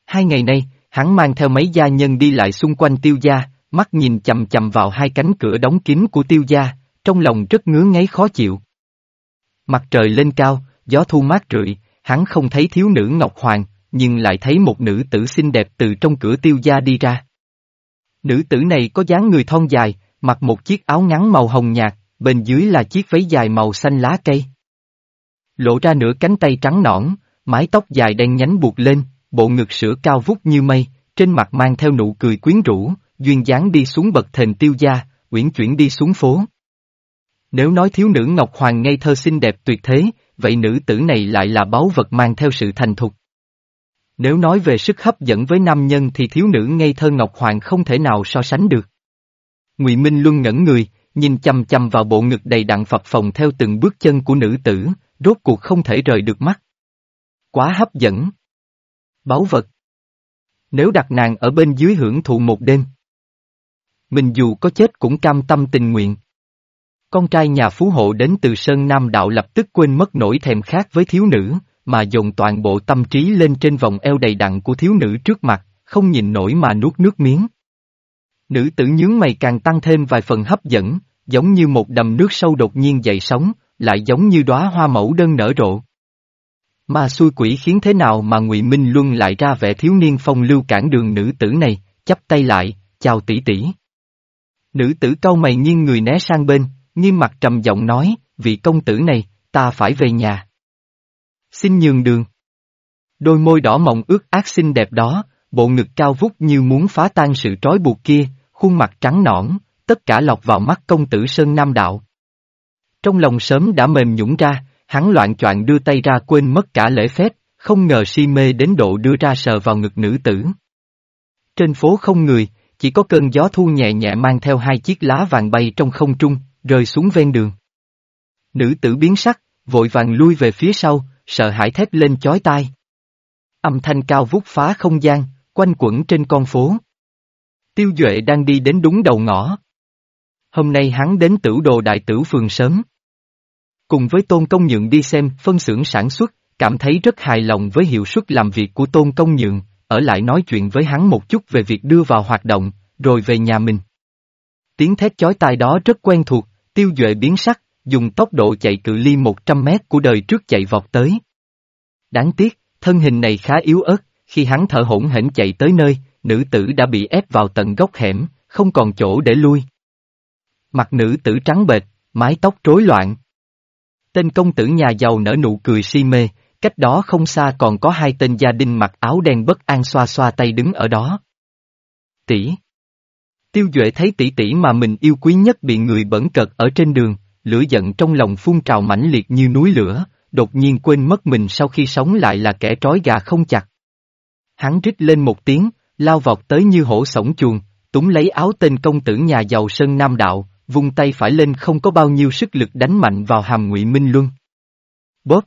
Hai ngày nay, hắn mang theo mấy gia nhân đi lại xung quanh tiêu gia, mắt nhìn chầm chầm vào hai cánh cửa đóng kín của tiêu gia, trong lòng rất ngứa ngáy khó chịu. Mặt trời lên cao, gió thu mát rượi, hắn không thấy thiếu nữ Ngọc Hoàng, nhưng lại thấy một nữ tử xinh đẹp từ trong cửa tiêu gia đi ra. Nữ tử này có dáng người thon dài, mặc một chiếc áo ngắn màu hồng nhạt, bên dưới là chiếc váy dài màu xanh lá cây. Lộ ra nửa cánh tay trắng nõn, mái tóc dài đen nhánh buộc lên, bộ ngực sữa cao vút như mây, trên mặt mang theo nụ cười quyến rũ, duyên dáng đi xuống bậc thềm tiêu gia, uyển chuyển đi xuống phố. Nếu nói thiếu nữ Ngọc Hoàng ngây thơ xinh đẹp tuyệt thế, vậy nữ tử này lại là báu vật mang theo sự thành thục. Nếu nói về sức hấp dẫn với nam nhân thì thiếu nữ ngây thơ Ngọc Hoàng không thể nào so sánh được. Ngụy Minh Luân ngẩn người, nhìn chăm chăm vào bộ ngực đầy đặn phập phồng theo từng bước chân của nữ tử, rốt cuộc không thể rời được mắt. Quá hấp dẫn. Báu vật. Nếu đặt nàng ở bên dưới hưởng thụ một đêm. Mình dù có chết cũng cam tâm tình nguyện. Con trai nhà phú hộ đến từ Sơn Nam Đạo lập tức quên mất nỗi thèm khát với thiếu nữ, mà dồn toàn bộ tâm trí lên trên vòng eo đầy đặn của thiếu nữ trước mặt, không nhìn nổi mà nuốt nước miếng. Nữ tử nhướng mày càng tăng thêm vài phần hấp dẫn, giống như một đầm nước sâu đột nhiên dậy sóng, lại giống như đóa hoa mẫu đơn nở rộ. Mà xui quỷ khiến thế nào mà Ngụy Minh Luân lại ra vẻ thiếu niên phong lưu cản đường nữ tử này, chắp tay lại, chào tỷ tỷ. Nữ tử cau mày nghiêng người né sang bên, nghiêm mặt trầm giọng nói, vị công tử này, ta phải về nhà. Xin nhường đường. Đôi môi đỏ mọng ướt ác xinh đẹp đó, bộ ngực cao vút như muốn phá tan sự trói buộc kia, khuôn mặt trắng nõn, tất cả lọc vào mắt công tử Sơn Nam Đạo. Trong lòng sớm đã mềm nhũng ra, hắn loạn choạng đưa tay ra quên mất cả lễ phép, không ngờ si mê đến độ đưa ra sờ vào ngực nữ tử. Trên phố không người, chỉ có cơn gió thu nhẹ nhẹ mang theo hai chiếc lá vàng bay trong không trung, rơi xuống ven đường. Nữ tử biến sắc, vội vàng lui về phía sau, sợ hãi thét lên chói tai. Âm thanh cao vút phá không gian, quanh quẩn trên con phố. Tiêu Duệ đang đi đến đúng đầu ngõ. Hôm nay hắn đến tử đồ đại tử phường sớm. Cùng với Tôn Công Nhượng đi xem phân xưởng sản xuất, cảm thấy rất hài lòng với hiệu suất làm việc của Tôn Công Nhượng, ở lại nói chuyện với hắn một chút về việc đưa vào hoạt động, rồi về nhà mình. Tiếng thét chói tai đó rất quen thuộc, tiêu duệ biến sắc, dùng tốc độ chạy cự ly 100 mét của đời trước chạy vọt tới. Đáng tiếc, thân hình này khá yếu ớt, khi hắn thở hổn hển chạy tới nơi, nữ tử đã bị ép vào tận góc hẻm, không còn chỗ để lui. Mặt nữ tử trắng bệch, mái tóc rối loạn. Tên công tử nhà giàu nở nụ cười si mê, cách đó không xa còn có hai tên gia đình mặc áo đen bất an xoa xoa tay đứng ở đó. Tỷ. Tiêu Duệ thấy tỷ tỷ mà mình yêu quý nhất bị người bẩn cợt ở trên đường, lửa giận trong lòng phun trào mãnh liệt như núi lửa, đột nhiên quên mất mình sau khi sống lại là kẻ trói gà không chặt. Hắn rít lên một tiếng, lao vọt tới như hổ sổng chuồng, túng lấy áo tên công tử nhà giàu Sơn Nam Đạo, vung tay phải lên không có bao nhiêu sức lực đánh mạnh vào hàm ngụy Minh Luân. Bóp!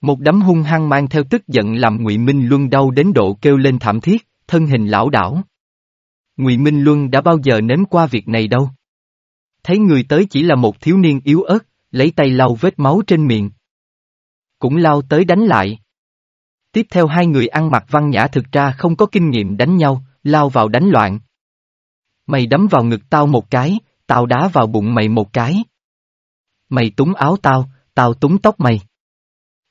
Một đấm hung hăng mang theo tức giận làm ngụy Minh Luân đau đến độ kêu lên thảm thiết, thân hình lão đảo. Ngụy Minh Luân đã bao giờ nếm qua việc này đâu. Thấy người tới chỉ là một thiếu niên yếu ớt, lấy tay lau vết máu trên miệng. Cũng lao tới đánh lại. Tiếp theo hai người ăn mặc văn nhã thực ra không có kinh nghiệm đánh nhau, lao vào đánh loạn. Mày đấm vào ngực tao một cái, tao đá vào bụng mày một cái. Mày túng áo tao, tao túng tóc mày.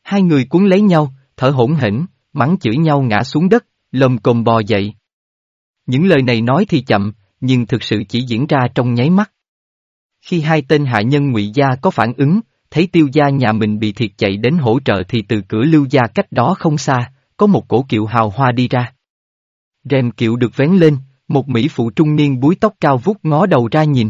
Hai người cuốn lấy nhau, thở hổn hển, mắng chửi nhau ngã xuống đất, lồm cồm bò dậy. Những lời này nói thì chậm, nhưng thực sự chỉ diễn ra trong nháy mắt. Khi hai tên hạ nhân ngụy gia có phản ứng, thấy tiêu gia nhà mình bị thiệt chạy đến hỗ trợ thì từ cửa lưu gia cách đó không xa, có một cổ kiệu hào hoa đi ra. Rèm kiệu được vén lên, một mỹ phụ trung niên búi tóc cao vút ngó đầu ra nhìn.